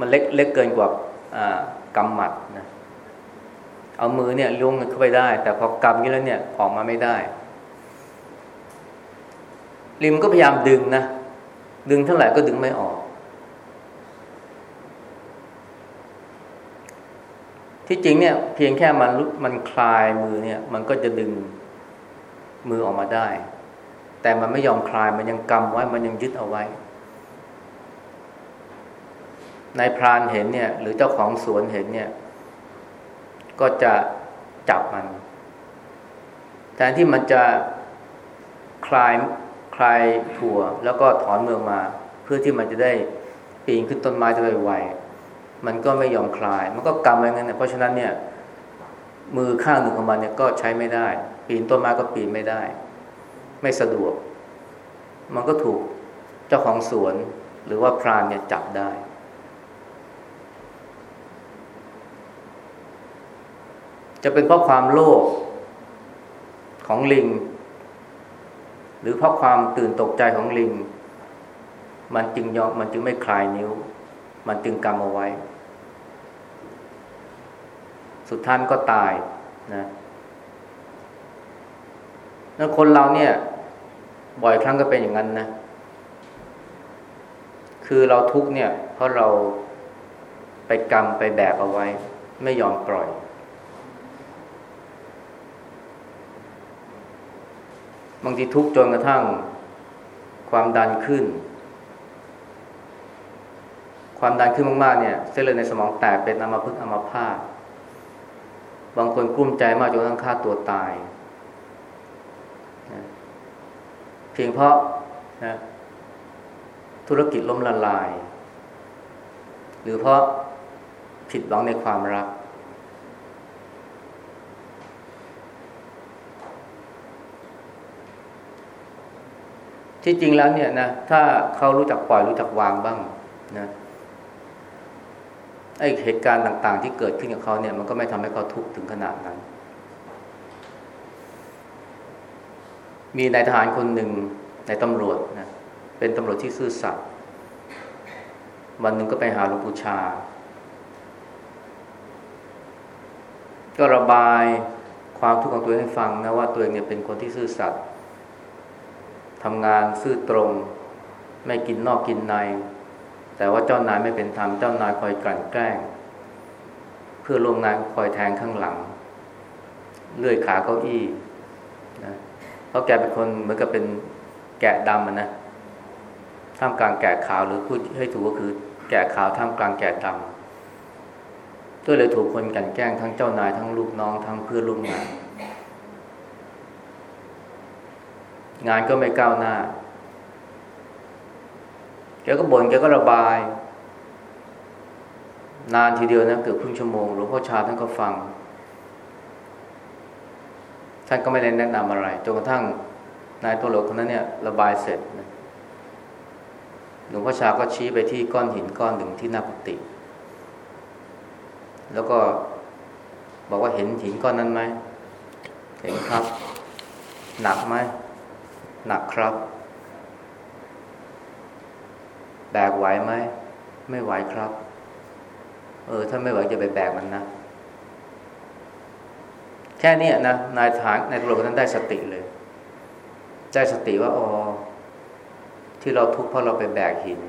มันเล็กเล็กเกินกว่ากำหมัดนะเอามือเนี่ยล้วงเข้าไปได้ แต่พอกำนี้แล้วเนี่ยออกมาไม่ได้ ลิมก็พยายามดึงนะดึงเท่าไหร่ก็ดึงไม่ออก ที่จริงเนี่ยเพียงแค่มันมันคลายมือเนี่ยมันก็จะดึงมือออกมาได้ แต่มันไม่ยอมคลายมันยังกำไว้มันยังยึดเอาไว้นายพรานเห็นเนี่ย หรือเจ้าของสวนเห็นเนี่ย ก็จะจับมันแทนที่มันจะคลายคลายถั่ว แล้วก็ถอนเมืองมา เพื่อที่มันจะได้ปีนขึ้นต้นไม้ได้ไวๆ มันก็ไม่ยอมคลาย มันก็กำไว้งั้นเพราะฉะนั้นเนี่ย มือข้างหนึ่งของมันเนี่ยก็ใช้ไม่ได้ ปีนต้นไม้ก็ปีนไม่ได้ ไม่สะดวก มันก็ถูกเจ้าของสวน หรือว่าพรานเนี่ยจับได้ จะเป็นเพราะความโลภของลิง หรือเพราะความตื่นตกใจของลิง มันจึงยอมมันจึงไม่คลายนิ้ว มันจึงกำเอาไว้ สุดท้ายก็ตายนะแล้วคนเราเนี่ย บ่อยครั้งก็เป็นอย่างนั้นนะ คือเราทุกเนี่ย เพราะเราไปกรรมไปแบกเอาไว้ ไม่ยอมปล่อย บางทีทุกจนกระทั่งความดันขึ้น ความดันขึ้นมากๆเนี่ย เส้นเลือดในสมองแตกเป็นอัมพฤกษ์อัมพาต บางคนกลุ้มใจมากจนกระทั่งฆ่าตัวตายเพียงเพราะนะธุรกิจล้มละลาย หรือเพราะผิดหวังในความรัก ที่จริงแล้วเนี่ยนะถ้าเขารู้จักปล่อยรู้จักวางบ้างนะ ไอ้เหตุการณ์ต่าง ๆ ที่เกิดขึ้นกับเขาเนี่ย มันก็ไม่ทำให้เขาทุกข์ถึงขนาดนั้น มีนายทหารคนหนึ่งในตำรวจนะเป็นตำรวจที่ซื่อสัตย์วันหนึ่งก็ไปหาหลวงปู่ชา ก็ระบายความทุกข์ของตัวเองให้ฟังนะว่าตัวเองเนี่ยเป็นคนที่ซื่อสัตย์ทำงานซื่อตรง ไม่กินนอกกินใน แต่ว่าเจ้านายไม่เป็นธรรมเจ้านายคอยกลั่นแกล้ง เพื่อร่วมงานคอยแทงข้างหลัง เลื่อยขาเก้าอี้นะเพราะแกเป็นคนเหมือนกับเป็นแกะดำนะท่ามกลางแกะขาวหรือพูดให้ถูกก็คือแกะขาวท่ามกลางแกะดำก็เลยถูกคนกันแกล้งทั้งเจ้านายทั้งลูกน้องทั้งเพื่อนร่วมงาน งานก็ไม่ก้าวหน้า แกก็บน่นแกก็ระบาย นานทีเดียวนะเกือบครึ่งชั่วโมงหลวงพ่อชาท่านก็ฟัง ท่านก็ไม่ได้แนะนำอะไรจนกระทั่งนายตัวหลวงคนนั้นเนี่ยระบายเสร็จหลวงพ่อชาก็ชี้ไปที่ก้อนหินก้อนหนึ่งที่หน้ากุฏิแล้วก็บอกว่าเห็นหินก้อนนั้นไหม เห็นครับ หนักไหม หนักครับ แบกไหวไหม ไม่ไหวครับ เออ ถ้าไม่ไหวจะไปแบกมันนะ แค่นี้นะนายทหารนายตำรวจคนนั้นได้สติเลย ได้สติว่าอ๋อที่เราทุกข์เพราะเราไปแบกหิน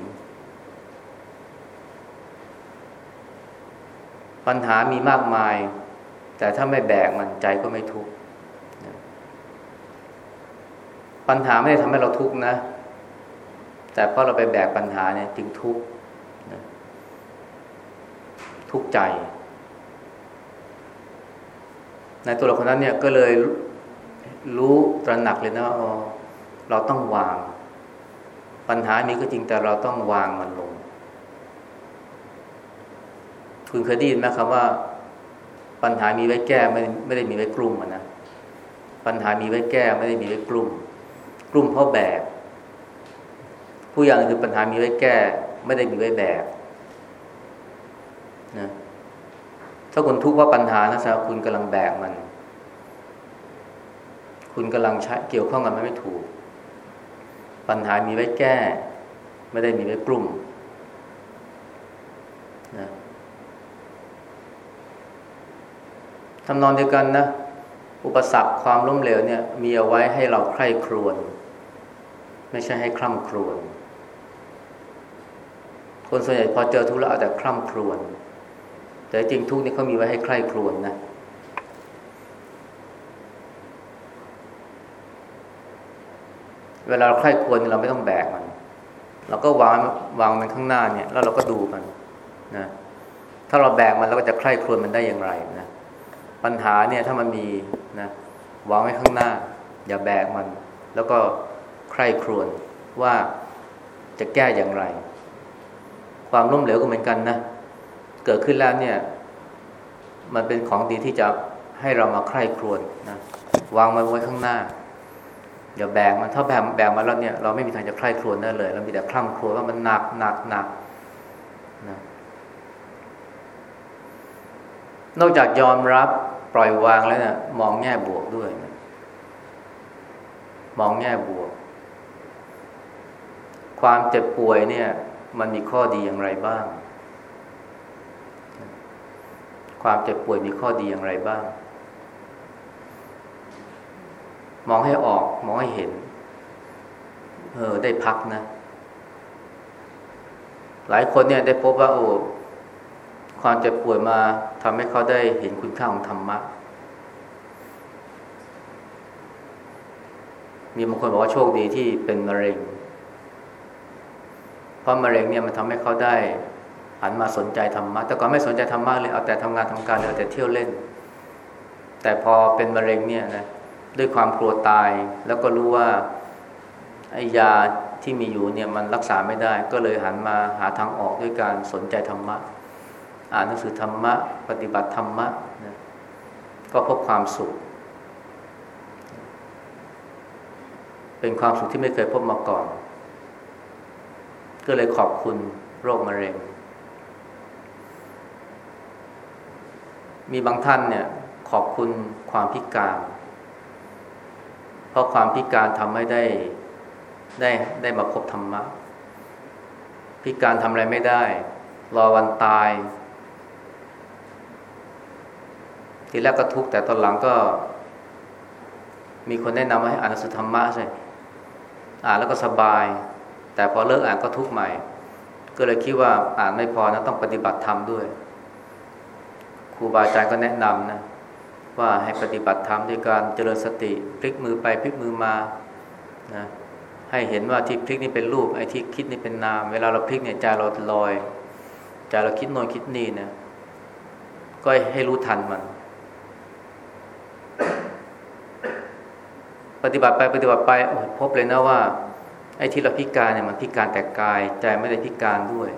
ปัญหามีมากมาย แต่ถ้าไม่แบกมันใจก็ไม่ทุกข์ปัญหาไม่ได้ทำให้เราทุกข์นะ แต่เพราะเราไปแบกปัญหาเนี่ยจึงทุกข์ทุกข์ใจในตัวเราคนนั้นเนี่ยก็เลยรู้ตระหนักเลยนะว่าเราต้องวาง ปัญหานี้ก็จริงแต่เราต้องวางมันลง คุณเคยได้ยินไหมครับว่า ปัญหามีไว้แก้ไม่ไม่ได้มีไว้กลุ่มนะปัญหามีไว้แก้ไม่ได้มีไว้กลุ่ม กลุ่มเพราะแบก ผู้อย่างคือปัญหามีไว้แก้ ไม่ได้มีไว้แบกนะถ้าคุณทุกข์ว่าปัญหานะสาคุณกำลังแบกมัน คุณกำลังใช้เกี่ยวข้องกันมันไม่ถูก ปัญหามีไว้แก้ ไม่ได้มีไว้กลุ่มนะทำนองเดียวกันนะ อุปสรรคความล้มเหลวเนี่ย มีเอาไว้ให้เราใคร่ครวญไม่ใช่ให้คร่ำครวญ คนส่วนใหญ่พอเจอทุกข์แล้วเอาแต่คร่ำครวญแต่จริงทุกนี่เขามีไว้ให้ใคร่ครวญนะเวลาเราใคร่ครวญเราไม่ต้องแบกมัน เราก็วางวางมันข้างหน้าเนี่ย แล้วเราก็ดูมันนะถ้าเราแบกมันเราก็จะใคร่ครวญมันได้อย่างไรนะปัญหาเนี่ยถ้ามันมีนะวางไว้ข้างหน้า อย่าแบกมัน แล้วก็ใคร่ครวญว่าจะแก้อย่างไร ความล้มเหลวก็เหมือนกันนะ เกิดขึ้นแล้วเนี่ย มันเป็นของดีที่จะให้เรามาใคร่ครวญนะวางมันไว้ข้างหน้าอย่าแบกมันถ้าแบกแบกมาแล้วเนี่ยเราไม่มีทางจะใคร่ครวญได้เลย เรามีแต่คร่ำครวญว่ามันหนักหนักหนักนะนอกจากยอมรับปล่อยวางแล้วเนี่ยมองแง่บวกด้วยนะมองแง่บวก ความเจ็บป่วยเนี่ย มันมีข้อดีอย่างไรบ้าง ความเจ็บป่วยมีข้อดีอย่างไรบ้าง มองให้ออก มองให้เห็น เออ ได้พักนะ หลายคนเนี่ยได้พบว่า โอ้ความเจ็บป่วยมาทำให้เขาได้เห็นคุณค่าของธรรมะ มีบางคนบอกว่าโชคดีที่เป็นมะเร็ง เพราะมะเร็งเนี่ยมันทำให้เขาได้หันมาสนใจธรรมะแต่ก่อนไม่สนใจธรรมะเลยเอาแต่ทำงานทำการเอาแต่เที่ยวเล่น แต่พอเป็นมะเร็งเนี่ยนะด้วยความกลัวตายแล้วก็รู้ว่าไอ้ยาที่มีอยู่เนี่ยมันรักษาไม่ได้ ก็เลยหันมาหาทางออกด้วยการสนใจธรรมะ อ่านหนังสือธรรมะ ปฏิบัติธรรมะนะก็พบความสุข เป็นความสุขที่ไม่เคยพบมาก่อน ก็เลยขอบคุณโรคมะเร็ง มีบางท่านเนี่ยขอบคุณความพิการ เพราะความพิการทำให้ได้ได้ได้มาพบธรรมะ พิการทำอะไรไม่ได้ รอวันตาย ทีแรกก็ทุกข์แต่ตอนหลังก็ มีคนแนะนำให้อ่านสุธรรมะใช่อ่านแล้วก็สบาย แต่พอเลิกอ่านก็ทุกข์ใหม่ ก็เลยคิดว่าอ่านไม่พอนะต้องปฏิบัติธรรมด้วย ครูบาอาจารย์ก็แนะนำนะว่าให้ปฏิบัติธรรมด้วยการเจริญสติพลิกมือไปพลิกมือมานะให้เห็นว่าที่พลิกนี่เป็นรูปไอ้ที่คิดนี่เป็นนาม เวลาเราพลิกเนี่ยใจเราลอยใจเราคิดโน่นคิดนี่นะก็ให้รู้ทันมัน ปฏิบัติไปปฏิบัติไปพบเลยนะว่า อ้ที่เราพิการเนี่ยมันพิการแต่กายใจไม่ได้พิการด้วย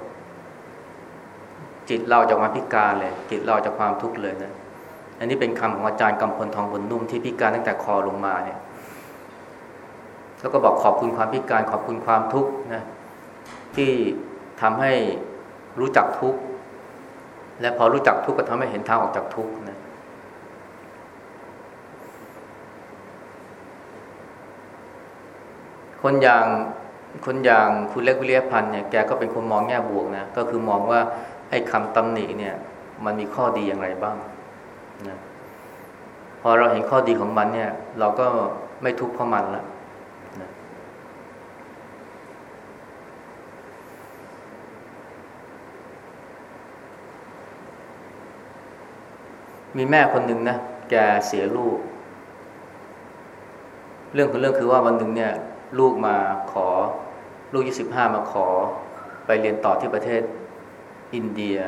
จิตเราจากความพิการเลย จิตเราจากความทุกข์เลยนะอันนี้เป็นคำของอาจารย์กำพลทองบนนุ่มที่พิการตั้งแต่คอลงมาเนี่ย แล้วก็บอกขอบคุณความพิการขอบคุณความทุกข์นะที่ทำให้รู้จักทุกข์และพอรู้จักทุกข์ก็ทำให้เห็นทางออกจากทุกข์นะ คนอย่างคนอย่างคุณเล็กวิเลียพันธ์เนี่ยแกก็เป็นคนมองแง่บวกนะก็คือมองว่าไอ้คำตำหนิเนี่ย มันมีข้อดีอย่างไรบ้างนะพอเราเห็นข้อดีของมันเนี่ย เราก็ไม่ทุกข์เพราะมันละนะมีแม่คนหนึ่งนะแกเสียลูก เรื่องของเรื่องคือว่าวันหนึ่งเนี่ย ลูกมาขอลูกยี่สิบห้ามาขอไปเรียนต่อที่ประเทศอินเดีย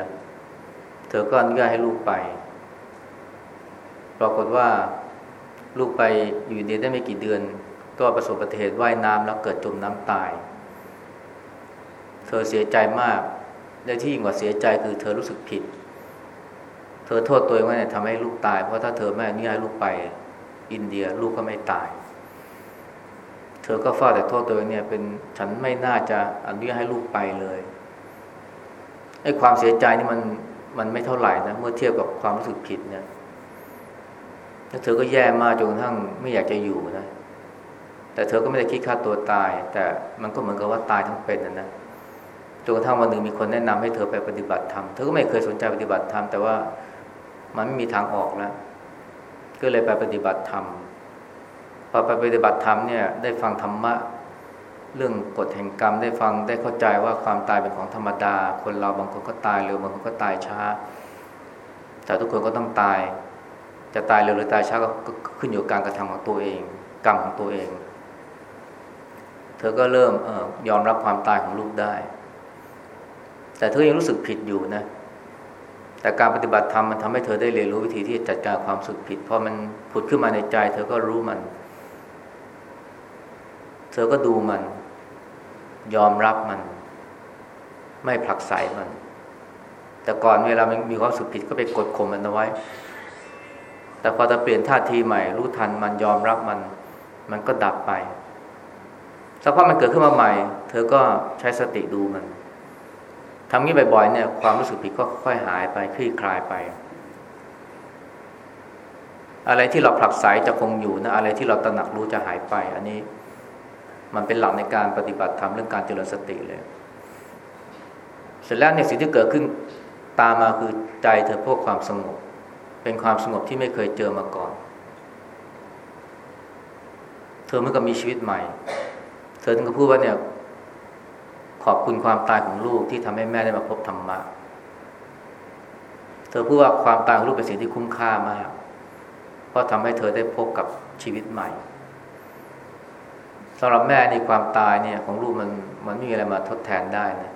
เธอก็อนุญาตให้ลูกไป ปรากฏว่าลูกไปอยู่อินเดียได้ไม่กี่เดือน ก็ประสบอุบัติเหตุว่ายน้ำแล้วเกิดจมน้ำตาย เธอเสียใจมากและที่ยิ่งกว่าเสียใจคือเธอรู้สึกผิด เธอโทษตัวเองว่าเนี่ยทำให้ลูกตาย เพราะถ้าเธอไม่อนุญาตลูกไป อินเดียลูกก็ไม่ตาย ธอก็เฝ้าแต่โทษตัวเอเนี่ยเป็นฉันไม่น่าจะอนุญาตให้ลูกไปเลยไอ้ความเสียใจนี่มันมันไม่เท่าไหร่นะเมื่อเทียบกับความรู้สึกผิดเนี่ยแล้วเธอก็แย่มากจนกระทั่งไม่อยากจะอยู่นะ แต่เธอก็ไม่ได้คิดฆ่าตัวตาย แต่มันก็เหมือนกับว่าตายทั้งเป็นนะนะจนกระทั่งวันหนึ่งมีคนแนะนำให้เธอไปปฏิบัติธรรมเธอก็ไม่เคยสนใจปฏิบัติธรรมแต่ว่ามันไม่มีทางออกแล้วก็เลยไปปฏิบัติธรรม พอไปปฏิบัติธรรมเนี่ยได้ฟังธรรมะเรื่องกฎแห่งกรรมได้ฟังได้เข้าใจว่าความตายเป็นของธรรมดา คนเราบางคนก็ตายเร็วบางคนก็ตายช้า แต่ทุกคนก็ต้องตาย จะตายเร็วหรือตายช้าก็ขึ้นอยู่กับการกระทำของตัวเอง กรรมของตัวเอง เธอก็เริ่มออยอมรับความตายของลูกได้ แต่เธอยังรู้สึกผิดอยู่นะ แต่การปฏิบัติธรรมมันทำให้เธอได้เรียนรู้วิธีที่จัดการความสึกผิดพอมันผุดขึ้นมาในใจ เธอก็รู้มัน ธอก็ดูมัน ยอมรับมัน ไม่ผลักไสมัน แต่ก่อนเวลามันมีความสึกผิดก็ไปกดข่มมันเอาไว้ แต่พอจะเปลี่ยนท่าทีใหม่ รู้ทันมันยอมรับมัน มันก็ดับไปสักพักมันเกิดขึ้นมาใหม่ เธอก็ใช้สติดูมันทำงี้บ่อยๆเนี่ย ความรู้สึกผิดก็ค่อยหายไปคลี่คลายไป อะไรที่เราผลักไสจะคงอยู่นะ อะไรที่เราตระหนักรู้จะหายไป อันนี้ มันเป็นหลักในการปฏิบัติธรรมเรื่องการเจริญสติเลย เสร็จแล้วเนี่ยสิ่งที่เกิดขึ้นตามมาคือใจเธอพวกความสงบ เป็นความสงบที่ไม่เคยเจอมาก่อน เธอเมื่อกับมีชีวิตใหม่ เธอถึงกับพูดว่าเนี่ย ขอบคุณความตายของลูกที่ทำให้แม่ได้มาพบธรรมะ เธอพูดว่าความตายของลูกเป็นสิ่งที่คุ้มค่ามาก เพราะทำให้เธอได้พบกับชีวิตใหม่ สำหรับแม่ในความตายเนี่ย ของลูกมันมันไม่มีอะไรมาทดแทนได้นะ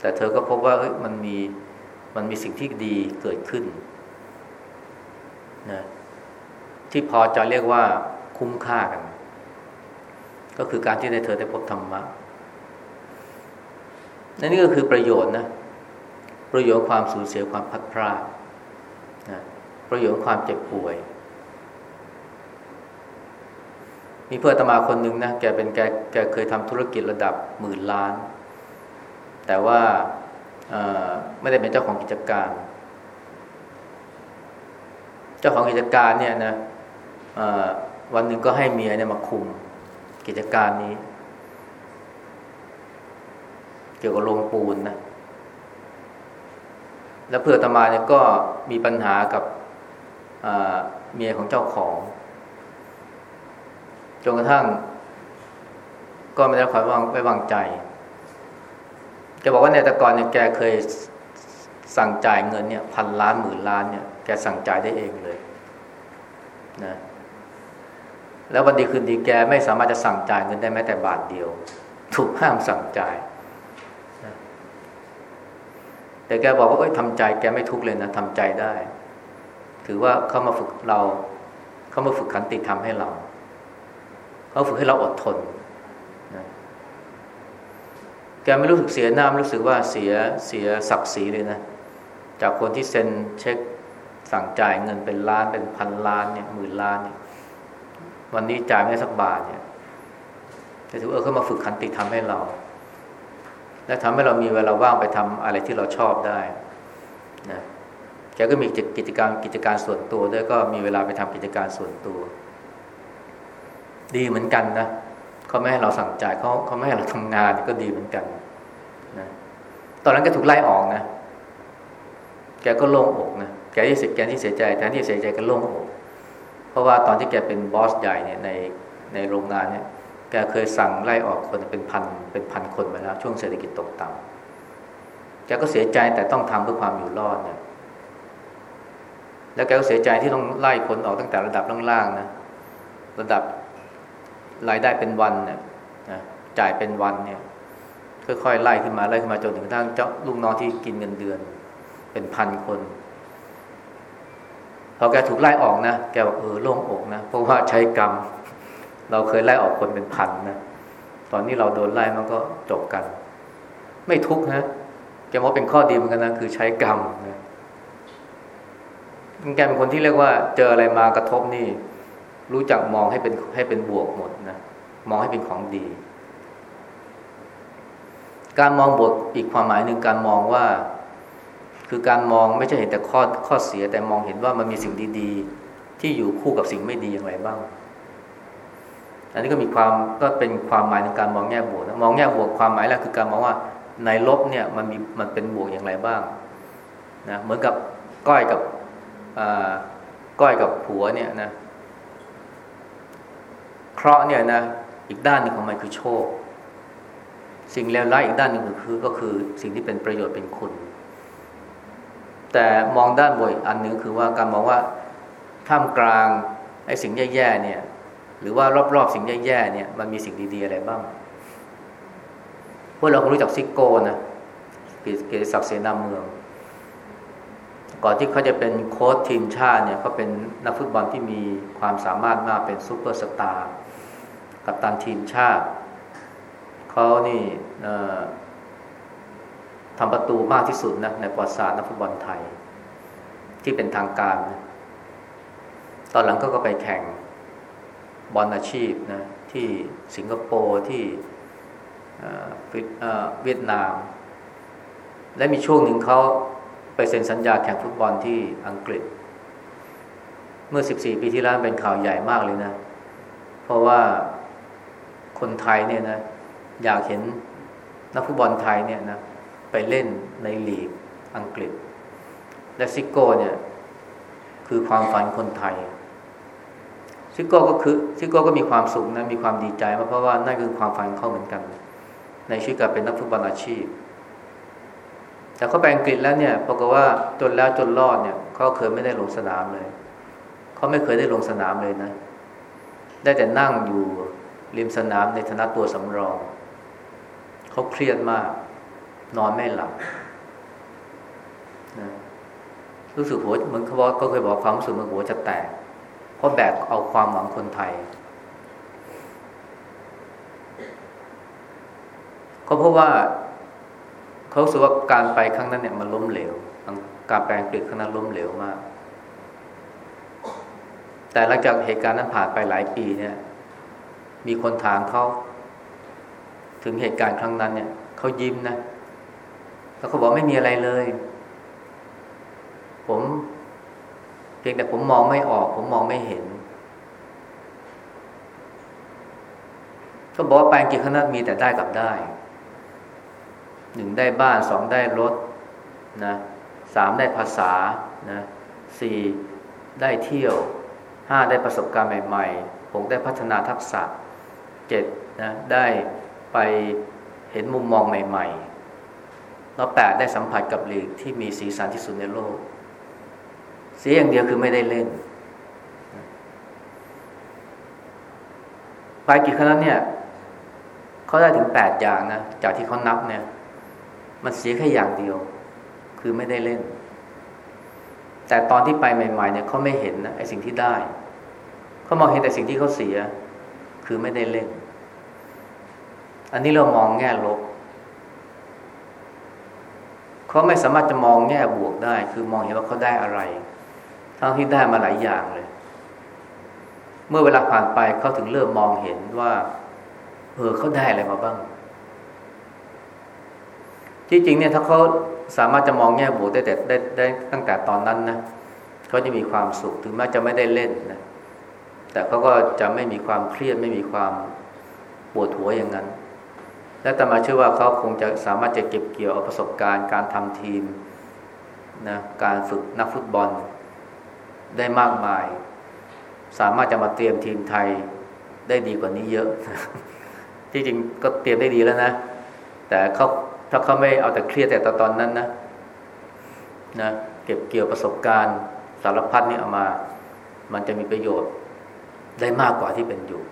แต่เธอก็พบว่าเฮ้ยมันมีมันมีสิ่งที่ดีเกิดขึ้นนะที่พอจะเรียกว่าคุ้มค่ากัน ก็คือการที่ได้เธอได้พบธรรมะนั่นนี่ก็คือประโยชน์นะประโยชน์ความสูญเสียความพัดพลาดนะประโยชน์ความเจ็บป่วย มีเพื่อนตมาคนหนึ่งนะแกเป็นแกแกเคยทำธุรกิจระดับหมื่นล้าน แต่ว่าไม่ได้เป็นเจ้าของกิจการ เจ้าของกิจการเนี่ยนะวันหนึ่งก็ให้เมียเนี่ยมาคุมกิจการนี้ เกี่ยวกับโรงปูนนะแล้วเพื่อตมาเนี่ยก็มีปัญหากับเมียของเจ้าของ จนกระทั่ง ก็ไม่ได้ความไว้วางใจแกบอกว่าในแต่ก่อนเนี่ยแกเคยสั่งจ่ายเงินเนี่ย พันล้านหมื่นล้านเนี่ยแกสั่งจ่ายได้เองเลยนะแล้ววันดีคืนดีแกไม่สามารถจะสั่งจ่ายเงินได้แม้แต่บาทเดียว ถูกห้ามสั่งจ่ายแต่แกบอกว่าเอ้ยทำใจแกไม่ทุกข์เลยนะทำใจได้ ถือว่าเขามาฝึกเราเขามาฝึกขันติธรรมให้เรา เขาฝึกให้เราอดทนนะแกไม่รู้สึกเสียหน้าไม่รู้สึกว่าเสียเสียศักดิ์ศรีเลยนะ จากคนที่เซ็นเช็คสั่งจ่ายเงินเป็นล้านเป็นพันล้านเนี่ยหมื่นล้านเนี่ยวันนี้จ่ายไม่ได้สักบาทเนี่ยแต่ถือเออเขามาฝึกขันติธรรมให้เรา และทำให้เรามีเวลาว่างไปทำอะไรที่เราชอบได้นะแกก็มีกิจการกิจการส่วนตัวด้วยก็มีเวลาไปทำกิจการส่วนตัว ดีเหมือนกันนะเขาไม่ให้เราสั่งจ่ายเขาเขาไม่ให้เราทำงานก็ดีเหมือนกันนะตอนนั้นก็ถูกไล่ออกนะแกก็โล่งอกนะแกที่เสียแกที่เสียใจแทนที่เสียใจก็โล่งอก เพราะว่าตอนที่แกเป็นบอสใหญ่เนี่ยในในโรงงานเนี่ยแกเคยสั่งไล่ออกคนเป็นพันเป็นพันคนไปแล้วช่วงเศรษฐกิจตกต่ำแกก็เสียใจแต่ต้องทำเพื่อความอยู่รอดเนี่ยแล้วแกก็เสียใจที่ต้องไล่คนออกตั้งแต่ระดับล่างๆนะระดับ รายได้เป็นวันเนี่ยนะจ่ายเป็นวันเนี่ยค่อยๆไล่ขึ้นมาไล่ขึ้นมาจนถึงทั้งเจ้าลูกน้องที่กินเงินเดือน เป็นพันคนพอแกถูกไล่ออกนะแกบอกเออโล่งอกนะเพราะว่าใช้กรรม เราเคยไล่ออกคนเป็นพันนะตอนนี้เราโดนไล่มันก็จบกัน ไม่ทุกข์นะแกว่าเป็นข้อดีเหมือนกันนะคือใช้กรรมนะแกเป็นคนที่เรียกว่า เจออะไรมากระทบนี่ รู้จักมองให้เป็นให้เป็นบวกหมดนะมองให้เป็นของดี การมองบวกอีกความหมายหนึ่งการมองว่า คือการมองไม่ใช่เห็นแต่ข้อข้อเสียแต่มองเห็นว่ามันมีสิ่งดี ๆ ที่อยู่คู่กับสิ่งไม่ดีอย่างไรบ้าง อันนี้ก็มีความก็เป็นความหมายในการมองแง่บวกนะมองแง่บวกความหมายแรกคือการมองว่าในลบเนี่ยมันมีมันเป็นบวกอย่างไรบ้างนะเหมือนกับก้อยกับก้อยกับผัวเนี่ยนะ เคราะห์เนี่ยนะอีกด้านหนึ่งของมันคือโชค สิ่งเลวร้ายอีกด้านหนึ่งคือก็คือสิ่งที่เป็นประโยชน์เป็นคุณ แต่มองด้านบวกอันนึงคือว่าการมองว่าท่ามกลางไอ้สิ่งแย่ๆเนี่ย หรือว่ารอบๆสิ่งแย่ๆเนี่ยมันมีสิ่งดีๆอะไรบ้างพวกเราคงรู้จักซิโก้นะเกียรติศักดิ์เสนาเมือง ก่อนที่เขาจะเป็นโค้ชทีมชาติเนี่ยเขาเป็นนักฟุตบอลที่มีความสามารถมากเป็นซูเปอร์สตาร์ กับตันทีมชาติเขานี่ทำประตูมากที่สุดนะในประวัติศาสตร์นักฟุตบอลไทย ที่เป็นทางการนะตอนหลังก็ก็ไปแข่งบอลอาชีพนะที่สิงคโปร์ที่เวียดนาม และมีช่วงหนึ่งเขาไปเซ็นสัญญาแข่งฟุตบอลที่อังกฤษ เมื่อ 14 ปีที่แล้วเป็นข่าวใหญ่มากเลยนะ เพราะว่า คนไทยเนี่ยนะอยากเห็นนักฟุตบอลไทยเนี่ยนะไปเล่นในลีกอังกฤษ และซิโก้เนี่ยคือความฝันคนไทย ซิโก้ก็คือซิโก้ก็มีความสุขนะมีความดีใจเพราะว่านั่นคือความฝันเขาเหมือนกัน ในชีวิตการเป็นนักฟุตบอลอาชีพ แต่เขาไปอังกฤษแล้วเนี่ยปรากฏว่าจนแล้วจนรอดเนี่ยเขาเคยไม่ได้ลงสนามเลย เขาไม่เคยได้ลงสนามเลยนะ ได้แต่นั่งอยู่ ริมสนามในฐานะตัวสำรอง เขาเครียดมาก นอนไม่หลับนะรู้สึกหัวเหมือนเขาบอกก็เคยบอกความรู้สึกเหมือนหัวจะแตก เพราะแบกเอาความหวังคนไทย ก็เพราะว่าเขาสึกว่าการไปครั้งนั้นเนี่ยมันล้มเหลว การแปลงเปลี่ยนครั้งนั้นล้มเหลวมาก แต่หลังจากเหตุการณ์นั้นผ่านไปหลายปีเนี่ย มีคนถามเขาถึงเหตุการณ์ครั้งนั้นเนี่ยเขายิ้มนะแล้วเขาบอกไม่มีอะไรเลย ผมเพียงแต่ผมมองไม่ออก ผมมองไม่เห็นเขาบอกว่าแปลงกิจขนาดมีแต่ได้กับได้หนึ่งได้บ้านสองได้รถนะสามได้ภาษานะสี่ได้เที่ยวห้าได้ประสบการณ์ใหม่ๆหกได้พัฒนาทักษะ เจ็ดนะได้ไปเห็นมุมมองใหม่ๆแล้วแปดได้สัมผัสกับลีกที่มีสีสันที่สุดในโลก เสียอย่างเดียวคือไม่ได้เล่นไปกี่ครั้งเนี่ยเขาได้ถึงแปดอย่างนะจากที่เขานับเนี่ย มันเสียแค่อย่างเดียว คือไม่ได้เล่น แต่ตอนที่ไปใหม่ ๆ เนี่ยเขาไม่เห็นนะไอ้สิ่งที่ได้เขามองเห็นแต่สิ่งที่เขาเสีย คือไม่ได้เล่น อันนี้เรามองแง่ลบเขาไม่สามารถจะมองแง่บวกได้ คือมองเห็นว่าเขาได้อะไร ทั้งที่ได้มาหลายอย่างเลย เมื่อเวลาผ่านไปเขาถึงเริ่มมองเห็นว่า เออเขาได้อะไรมาบ้าง ที่จริงเนี่ยถ้าเขาสามารถจะมองแง่บวกได้แต่ได้ได้ตั้งแต่ตอนนั้นนะเขาจะมีความสุขถึงแม้จะไม่ได้เล่นนะ แต่เขาก็จะไม่มีความเครียดไม่มีความปวดหัวอย่างนั้น และแต่มาเชื่อว่าเขาคงจะสามารถจะเก็บเกี่ยวเอาประสบการณ์การทำทีมนะการฝึกนักฟุตบอลได้มากมาย สามารถจะมาเตรียมทีมไทยได้ดีกว่านี้เยอะ ที่จริงก็เตรียมได้ดีแล้วนะ แต่เขาถ้าเขาไม่เอาแต่เครียดแต่ตอนนั้นนะนะเก็บเกี่ยวประสบการณ์สารพัดนี่เอามา มันจะมีประโยชน์ ได้มากกว่าที่เป็นอยู่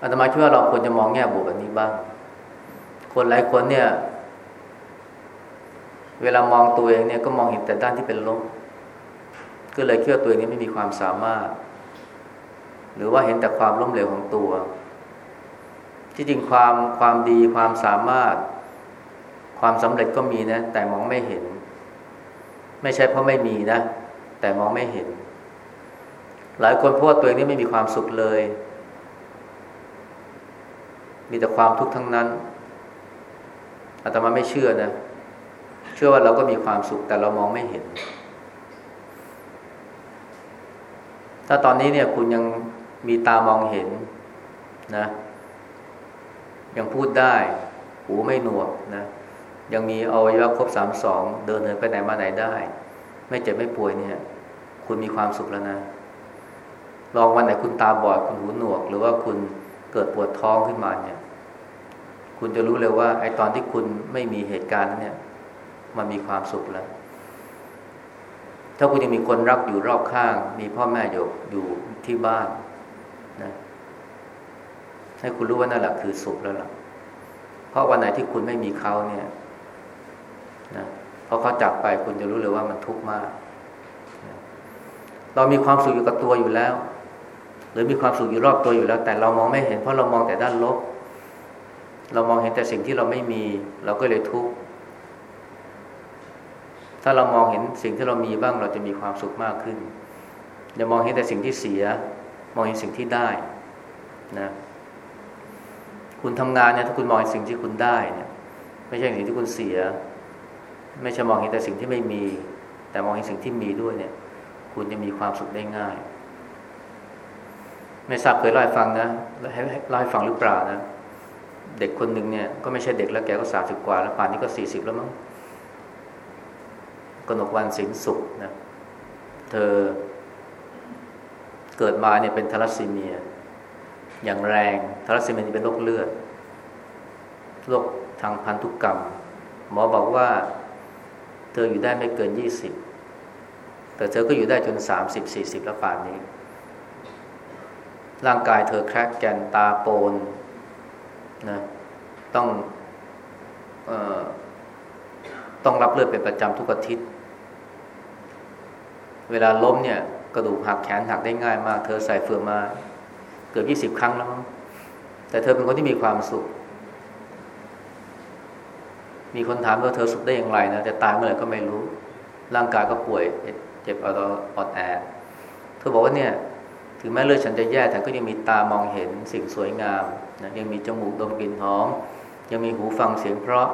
อาตมาคิดว่าเราควรจะมองแง่บวกแบบนี้บ้าง คนหลายคนเนี่ย เวลามองตัวเองเนี่ยก็มองเห็นแต่ด้านที่เป็นลบก็เลยคิดว่าตัวเองนี้ไม่มีความสามารถ หรือว่าเห็นแต่ความล้มเหลวของตัว ที่จริงความความดีความสามารถ ความสำเร็จก็มีนะ แต่มองไม่เห็น ไม่ใช่เพราะไม่มีนะ แต่มองไม่เห็น หลายคนพูดตัวเองนี่ไม่มีความสุขเลย มีแต่ความทุกข์ทั้งนั้นอาตมาไม่เชื่อนะ เชื่อว่าเราก็มีความสุขแต่เรามองไม่เห็น ถ้าตอนนี้เนี่ยคุณยังมีตามองเห็นนะ ยังพูดได้ หูไม่หนวกนะ ยังมีอวัยวะครบสามสองเดินเหินไปไหนมาไหนได้ ไม่เจ็บไม่ป่วยเนี่ย คุณมีความสุขแล้วนะ ลองวันไหนคุณตาบอดคุณหูหนวก หรือว่าคุณเกิดปวดท้องขึ้นมาเนี่ย คุณจะรู้เลยว่า ไอ้ตอนที่คุณไม่มีเหตุการณ์นั้นเนี่ย มันมีความสุขแล้ว ถ้าคุณยังมีคนรักอยู่รอบข้าง มีพ่อแม่อยู่อยู่ที่บ้านนะให้คุณรู้ว่านั่นแหละคือสุขแล้วล่ะ เพราะวันไหนที่คุณไม่มีเขาเนี่ยนะพอเขาจากไปคุณจะรู้เลยว่ามันทุกข์มากนะเรามีความสุขอยู่กับตัวอยู่แล้ว หรือมีความสุขอยู่รอบตัวอยู่แล้ว แต่เรามองไม่เห็นเพราะเรามองแต่ด้านลบ เรามองเห็นแต่สิ่งที่เราไม่มี เราก็เลยทุกข์ถ้าเรามองเห็นสิ่งที่เรามีบ้างเราจะมีความสุขมากขึ้นอย่ามองเห็นแต่สิ่งที่เสีย มองเห็นสิ่งที่ได้นะคุณทำงานเนี่ยถ้าคุณมองเห็นสิ่งที่คุณได้เนี่ย ไม่ใช่สิ่งที่คุณเสีย ไม่ใช่มองเห็นแต่สิ่งที่ไม่มี แต่มองเห็นสิ่งที่มีด้วยเนี่ย คุณจะมีความสุขได้ง่าย ไม่ทราบเคยเล่าให้ฟังนะให้เล่าให้ฟังหรือเปล่านะ เด็กคนหนึ่งเนี่ยก็ไม่ใช่เด็กแล้วแกก็สามสิบกว่าแล้วป่านนี้ก็สี่สิบแล้วมั้งกนกวันสินสุขนะ เธอเกิดมาเนี่ยเป็นทารัสซีเมีย อย่างแรงทารัสซีเมียเป็นโรคเลือดโรคทางพันธุกรรม หมอบอกว่า เธออยู่ได้ไม่เกินยี่สิบแต่เธอก็อยู่ได้จนสามสิบสี่สิบแล้วป่านนี้ ร่างกายเธอแครกแกนตาโปนนะต้องอต้องรับเลือดเป็นประจำทุกอาทิตย์ เวลาล้มเนี่ย กระดูกหักแขนหักได้ง่ายมาก เธอใส่เฟืองมา เกือบยี่สิบครั้งแล้ว แต่เธอเป็นคนที่มีความสุข มีคนถามว่าเธอสุขได้อย่างไรนะแต่ตายเมื่อไหร่ก็ไม่รู้ ร่างกายก็ป่วย เจ็บอ่อนแอเธอบอกว่าเนี่ย ถึงแม้เลือดฉันจะแย่แต่ก็ยังมีตามองเห็นสิ่งสวยงามนะยังมีจมูกดมกลิ่นหอม ยังมีหูฟังเสียงเพราะ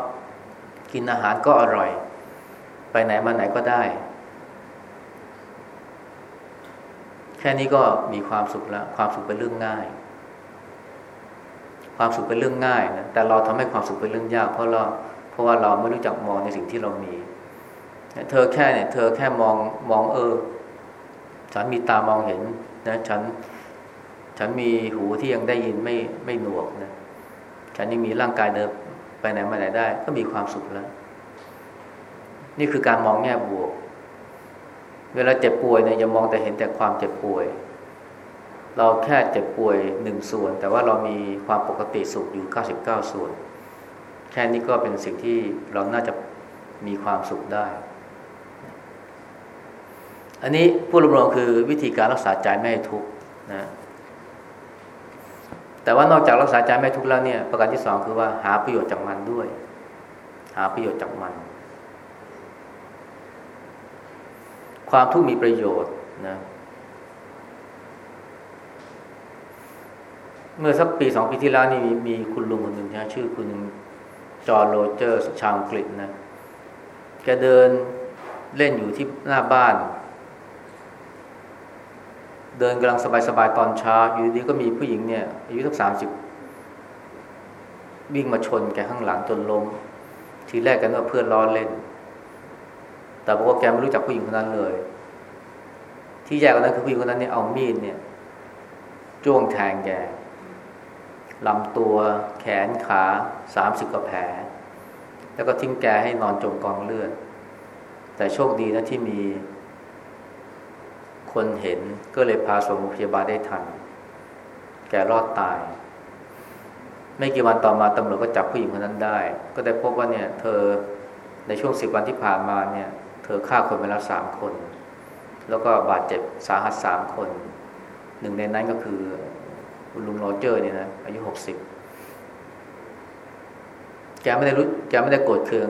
กินอาหารก็อร่อย ไปไหนมาไหนก็ได้ แค่นี้ก็มีความสุขแล้ว ความสุขเป็นเรื่องง่าย ความสุขเป็นเรื่องง่ายนะแต่เราทำให้ความสุขเป็นเรื่องยาก เพราะเราเพราะว่าเราไม่รู้จักมองในสิ่งที่เรามี เธอแค่เนี่ย เธอแค่มองมองเออฉันมีตามองเห็น นะฉันฉันมีหูที่ยังได้ยินไม่ไม่หนวกนะฉันยังมีร่างกายเดินไปไหนมาไหนได้ ก็มีความสุขแล้ว นี่คือการมองแง่บวก เวลาเจ็บป่วยเนี่ยอย่ามองแต่เห็นแต่ความเจ็บป่วย เราแค่เจ็บป่วยหนึ่งส่วน แต่ว่าเรามีความปกติสุขอยู่เก้าสิบเก้าส่วน แค่นี้ก็เป็นสิ่งที่เราน่าจะมีความสุขได้ อันนี้ผู้รวมๆคือวิธีการรักษาใจไม่ให้ทุกข์นะแต่ว่านอกจากรักษาใจไม่ทุกข์แล้วเนี่ย ประการที่สองคือว่าหาประโยชน์จากมันด้วย หาประโยชน์จากมัน ความทุกข์มีประโยชน์นะเมื่อสักปีสองปีที่แล้วนี่มีคุณลุงคนหนึ่งนะชื่อคุณจอร์โรเจอร์ชาวอังกฤษนะแกเดินเล่นอยู่ที่หน้าบ้าน เดินกำลังสบายๆตอนเช้าอยู่ดีก็มีผู้หญิงเนี่ยอายุสักสามสิบวิ่งมาชนแกข้างหลังจนล้ม ทีแรกกันว่าเพื่อนล้อเล่น แต่บอกว่าแกไม่รู้จักผู้หญิงคนนั้นเลย ที่แย่กว่านั้นคือผู้หญิงคนนั้นเนี่ยเอามีดเนี่ยจ้วงแทงแกลำตัวแขนขาสามสิบกว่าแผล แล้วก็ทิ้งแกให้นอนจมกองเลือด แต่โชคดีนะที่มี คนเห็นก็เลยพาส่งโรงพยาบาลได้ทัน แกรอดตาย ไม่กี่วันต่อมาตำรวจก็จับผู้หญิงคนนั้นได้ ก็ได้พบว่าเนี่ย เธอในช่วงสิบวันที่ผ่านมาเนี่ย เธอฆ่าคนไปแล้วสามคน แล้วก็บาดเจ็บสาหัสสามคน หนึ่งในนั้นก็คือคุณลุงโรเจอร์เนี่ยนะอายุหกสิบแกไม่ได้รู้แกไม่ได้โกรธเคือง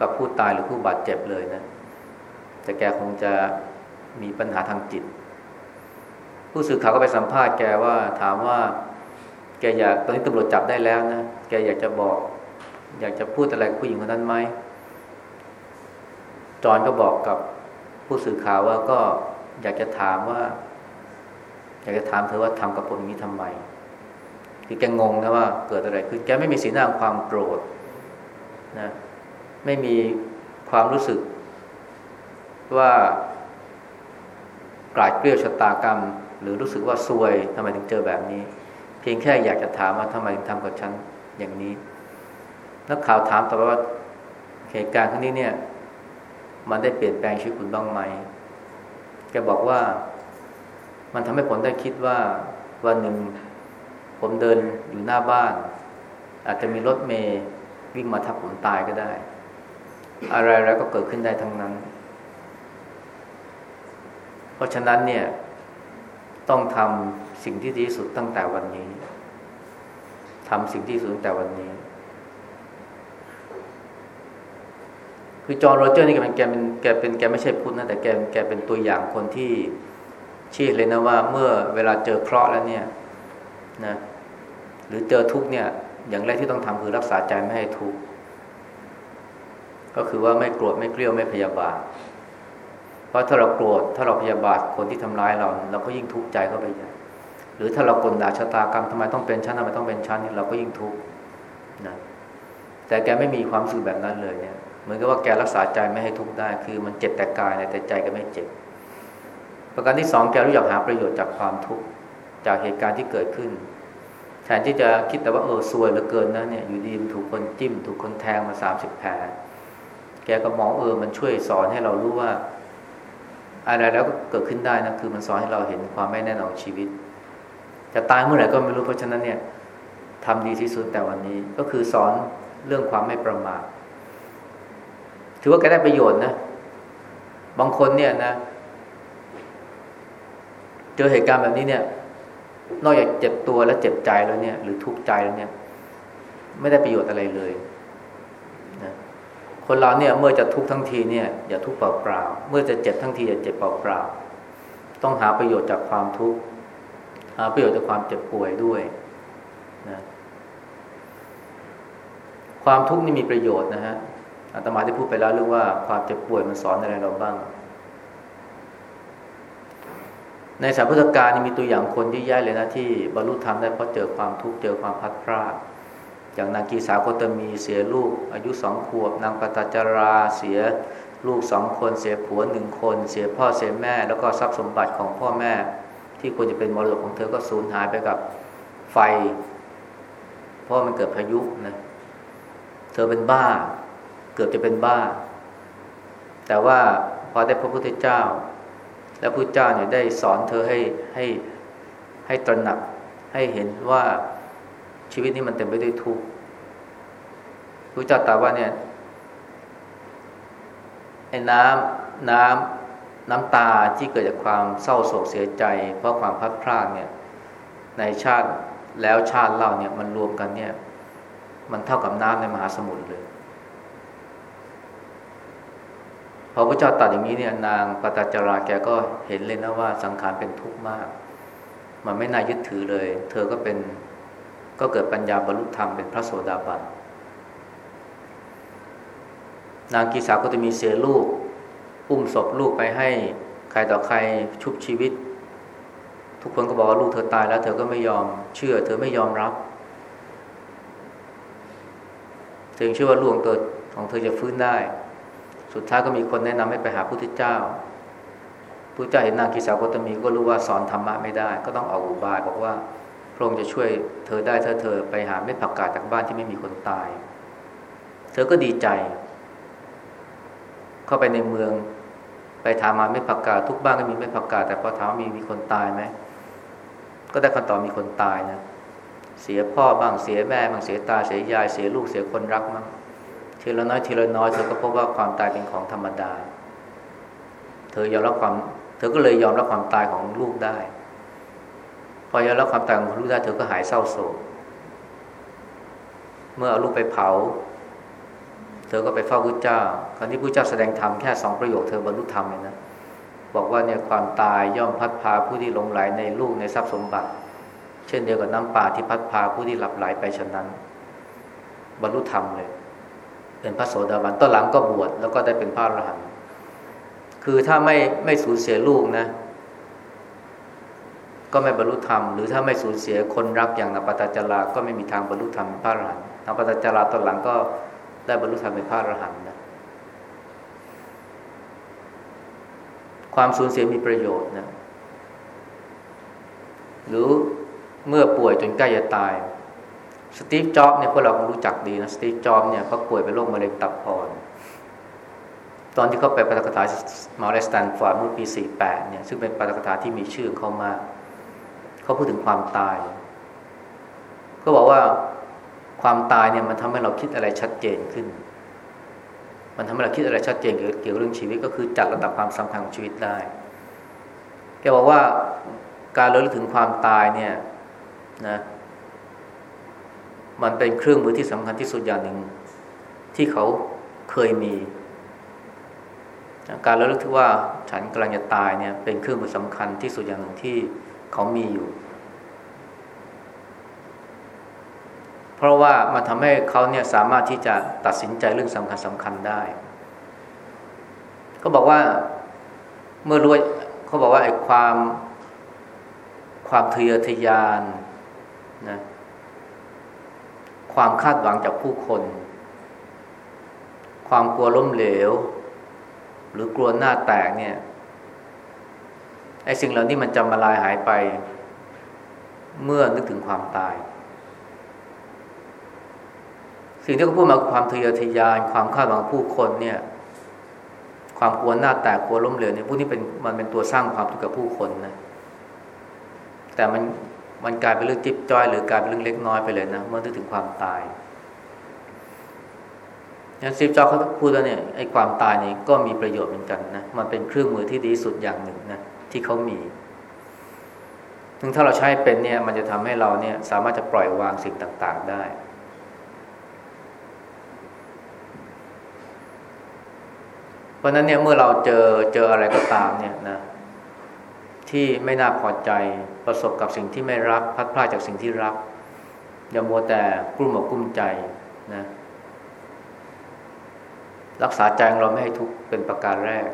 กับผู้ตายหรือผู้บาดเจ็บเลยนะ แต่แกคงจะ มีปัญหาทางจิต ผู้สื่อข่าวก็ไปสัมภาษณ์แกว่า ถามว่า แกอยากตอนนี้ตำรวจจับได้แล้วนะแกอยากจะบอก อยากจะพูดอะไรกับผู้หญิงคนนั้นไหมจอนก็บอกกับผู้สื่อข่าวว่าก็อยากจะถามว่า อยากจะถามเธอว่าทำกับผมนี้ทำไมคือแกงงนะว่าเกิดอะไรขึ้นแกไม่มีสีหน้าความโกรธนะไม่มีความรู้สึกว่า กลาดเกลียวชะตากรรม หรือรู้สึกว่าซวยทำไมถึงเจอแบบนี้ เพียงแค่อยากจะถามว่าทำไมถึงทำกับฉันอย่างนี้ นักข่าวถามต่อว่าเหตุการณ์ครั้งนี้เนี่ย มันได้เปลี่ยนแปลงชีวิตคุณบ้างไหมแกบอกว่า มันทำให้ผมได้คิดว่าวันหนึ่งผมเดินอยู่หน้าบ้าน อาจจะมีรถเมย์วิ่งมาทับผมตายก็ได้ อะไรๆก็เกิดขึ้นได้ทั้งนั้น เพราะฉะนั้นเนี่ย ต้องทำสิ่งที่ดีที่สุดตั้งแต่วันนี้ทำสิ่งที่สุดตั้งแต่วันนี้ คือจอร์โรเจอร์นี่แกเป็นแกเป็นแกเป็นแกไม่ใช่พุทธนะแต่แกแกเป็นตัวอย่างคนที่ชี้เลยนะว่าเมื่อเวลาเจอเคราะห์แล้วเนี่ยนะหรือเจอทุกเนี่ย อย่างแรกที่ต้องทำคือรักษาใจไม่ให้ทุกก็คือว่าไม่โกรธไม่เกลียวไม่พยาบาท ราะถ้าเราโกรธถ้าเราพยาบาทคนที่ทำร้ายเรา เราก็ยิ่งทุกข์ใจเข้าไปใหญ่หรือถ้าเรากลด่าชะตากรรมทำไมต้องเป็นชั้นทำไมต้องเป็นชั้นเราก็ยิ่งทุกข์นะแต่แกไม่มีความสึกแบบนั้นเลยเนี่ยเหมือนกับว่าแกรักษาใจไม่ให้ทุกข์ได้ คือมันเจ็บแต่กายแต่ใจก็ไม่เจ็บ ประการที่สองแกรู้อยากหาประโยชน์จากความทุกข์จากเหตุการณ์ที่เกิดขึ้น แทนที่จะคิดแต่ว่าเออซวยเหลือเกินนะเนี่ยอยู่ดีมันถูกคนจิ้ม ถูกคนแทงมาสามสิบแผลแกก็มองเออมันช่วยสอนให้เรารู้ว่า อะไรแล้วก็เกิดขึ้นได้นะคือมันสอนให้เราเห็นความไม่แน่นอนชีวิต จะตายเมื่อไหร่ก็ไม่รู้เพราะฉะนั้นเนี่ยทำดีที่สุดแต่วันนี้ก็คือสอนเรื่องความไม่ประมาทถือว่าแกได้ประโยชน์นะบางคนเนี่ยนะ เจอเหตุการณ์แบบนี้เนี่ย นอกจากเจ็บตัวและเจ็บใจแล้วเนี่ย หรือทุกข์ใจแล้วเนี่ย ไม่ได้ประโยชน์อะไรเลย คนเราเนี่ยเมื่อจะทุกข์ทั้งทีเนี่ยอย่าทุกข์เปล่าๆเมื่อจะเจ็บทั้งทีอย่าเจ็บเปล่าๆต้องหาประโยชน์จากความทุกข์หาประโยชน์จากความเจ็บป่วยด้วยนะความทุกข์นี่มีประโยชน์นะฮะอาตมาได้พูดไปแล้วเรื่องว่าความเจ็บป่วยมันสอนอะไรเราบ้าง ในสายพุทธการนี่มีตัวอย่างคนที่แย่เลยนะที่บรรลุธรรมได้เพราะเจอความทุกข์เจอความพัดพลาด อย่างนางกีสาโคตมีเสียลูก อายุสองขวบ นางปตจาราเสียลูกสองคนเสียผัวหนึ่งคน เสียพ่อเสียแม่ แล้วก็ทรัพย์สมบัติของพ่อแม่ ที่ควรจะเป็นมรดกของเธอก็สูญหายไปกับไฟ เพราะมันเกิดพายุนะเธอเป็นบ้า เกือบจะเป็นบ้า แต่ว่าพอได้พระพุทธเจ้า และพระพุทธเจ้าเนี่ยได้สอนเธอให้ให้ให้ตระหนักให้เห็นว่า ชีวิตนี้มันเต็มไปด้วยทุกข์พระเจ้าตรัสว่าเนี่ยไอ้น้ำน้ำน้ำตาที่เกิดจากความเศร้าโศกเสียใจ เพราะความพัดพลาดเนี่ย ในชาติแล้วชาติเล่าเนี่ยมันรวมกันเนี่ย มันเท่ากับน้ำในมหาสมุทรเลยพอพระเจ้าตัดอย่างนี้เนี่ยนางปตจราแกก็เห็นเลยนะว่าสังขารเป็นทุกข์มาก มันไม่น่ายึดถือเลย เธอก็เป็น ก็เกิดปัญญาบรรลุธรรมเป็นพระโสดาบัน นางกีสาก็จะมีเสียลูก อุ้มศพลูกไปให้ใครต่อใครชุบชีวิต ทุกคนก็บอกว่าลูกเธอตายแล้ว เธอก็ไม่ยอมเชื่อ เธอไม่ยอมรับเธอเชื่อว่าลูกของเธอของเธอจะฟื้นได้ สุดท้ายก็มีคนแนะนำให้ไปหาพระพุทธเจ้าพระเจ้าเห็นนางกีสาโคตมีก็รู้ว่าสอนธรรมะไม่ได้ ก็ต้องเอาอุบายบอกว่า พระองค์จะช่วยเธอได้ถ้าเธอไปหาเม็ดผักกาดจากบ้านที่ไม่มีคนตาย เธอก็ดีใจ เข้าไปในเมือง ไปถามมาไม่ผักกาดทุกบ้านก็มีไม่ผักกาดแต่พอถามมีมีคนตายไหมก็ได้คำตอบมีคนตายนะเสียพ่อบ้างเสียแม่บ้างเสียตาเสียยายเสียลูกเสียคนรักบ้างทีละน้อยทีละน้อยเธอก็พบว่าความตายเป็นของธรรมดา เธอยอมรับความ เธอก็เลยยอมรับความตายของลูกได้ พอยอมรับความตายของลูกได้เธอก็หายเศร้าโศก เมื่อเอาลูกไปเผา เธอก็ไปเฝ้าพระเจ้า ครั้นี้พระเจ้าแสดงธรรมแค่สองประโยคเธอบรรลุธรรมเลยนะ บอกว่าเนี่ยความตายย่อมพัดพาผู้ที่หลงไหลในลูกในทรัพย์สมบัติ เช่นเดียวกับน้ำป่าที่พัดพาผู้ที่หลับไหลไปฉะนั้น บรรลุธรรมเลย เป็นพระโสดาบันต้นหลังก็บวชแล้วก็ได้เป็นพระอรหันต์ คือถ้าไม่ไม่สูญเสียลูกนะ ก็ไม่บรรลุธรรม หรือถ้าไม่สูญเสียคนรักอย่างนปตจาราก็ไม่มีทางบรรลุธรรมเป็นพระอรหันต์นปตจาราตอนหลังก็ได้บรรลุธรรมเป็นพระอรหันต์นะความสูญเสียมีประโยชน์นะหรือเมื่อป่วยจนใกล้จะตาย สตีฟ จ็อบเนี่ยพวกเราคงรู้จักดีนะ สตีฟ จ็อบเนี่ยเขาป่วยเป็นโรคมะเร็งตับอ่อน ตอนที่เขาไปปาฐกถามาเลสตันฟอร์ดเมื่อปี 48 เนี่ย ซึ่งเป็นปาฐกถาที่มีชื่อเขามาก เขาพูดถึงความตาย ก็บอกว่าความตายเนี่ยมันทำให้เราคิดอะไรชัดเจนขึ้น มันทำให้เราคิดอะไรชัดเจนเกี่ยวกับเรื่องชีวิตก็คือจัดระดับความสำคัญของชีวิตได้ แกบอกว่าการระลึกถึงความตายเนี่ยนะมันเป็นเครื่องมือที่สำคัญที่สุดอย่างหนึ่ง ที่เขาเคยมี การระลึกถึงว่าฉันกำลังจะตายเนี่ยเป็นเครื่องมือสำคัญที่สุดอย่างหนึ่งที่ เขามีอยู่ เพราะว่ามันทำให้เขาเนี่ยสามารถที่จะตัดสินใจเรื่องสำคัญสำคัญได้เขาบอกว่าเมื่อรู้เขาบอกว่าไอ้ความความทะเยอทะยานนะความคาดหวังจากผู้คน ความกลัวล้มเหลว หรือกลัวหน้าแตกเนี่ย ไอ้สิ่งเหล่านี้มันจะมาลายหายไป เมื่อนึกถึงความตาย สิ่งที่เขาพูดมาความทะเยอทะยาน ความคาดหวังผู้คนเนี่ย ความกลัวหน้าแตกกลัวล้มเหลวเนี่ยพวกนี้เป็นมันเป็นตัวสร้างความทุกข์กับผู้คนนะแต่มันมันกลายเป็นเรื่องจิ๊บจ้อย หรือกลายเป็นเรื่องเล็กน้อยไปเลยนะเมื่อนึกถึงความตายนี่ซิฟจอเขาพูดแล้วเนี่ยไอ้ความตายนี่ก็มีประโยชน์เหมือนกันนะมันเป็นเครื่องมือที่ดีสุดอย่างหนึ่งนะ ที่เขามีถึงถ้าเราใช้เป็นเนี่ย มันจะทำให้เราเนี่ย สามารถจะปล่อยวางสิ่งต่าง ๆได้ เพราะนั้นเนี่ยเมื่อเราเจอเจออะไรก็ตามเนี่ยนะ ที่ไม่น่าพอใจประสบกับสิ่งที่ไม่รักพัดพลาดจากสิ่งที่รักอย่ามัวแต่กลุ้มอกกลุ้มใจนะ รักษาใจของเราไม่ให้ทุกข์เป็นประการแรก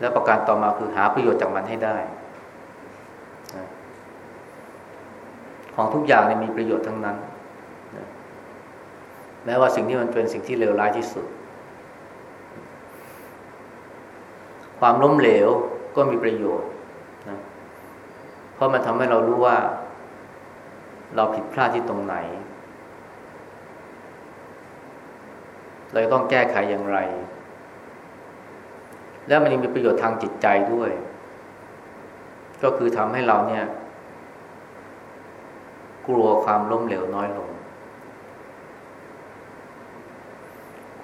และประการต่อมาคือหาประโยชน์จากมันให้ได้ของทุกอย่างเนี่ยมีประโยชน์ทั้งนั้นแม้ว่าสิ่งที่มันเป็นสิ่งที่เลวร้ายที่สุด ความล้มเหลวก็มีประโยชน์นะเพราะมันทำให้เรารู้ว่า เราผิดพลาดที่ตรงไหน เราต้องแก้ไขอย่างไร แล้วมันยังมีประโยชน์ทางจิตใจด้วย ก็คือทำให้เราเนี่ย กลัวความล้มเหลวน้อยลง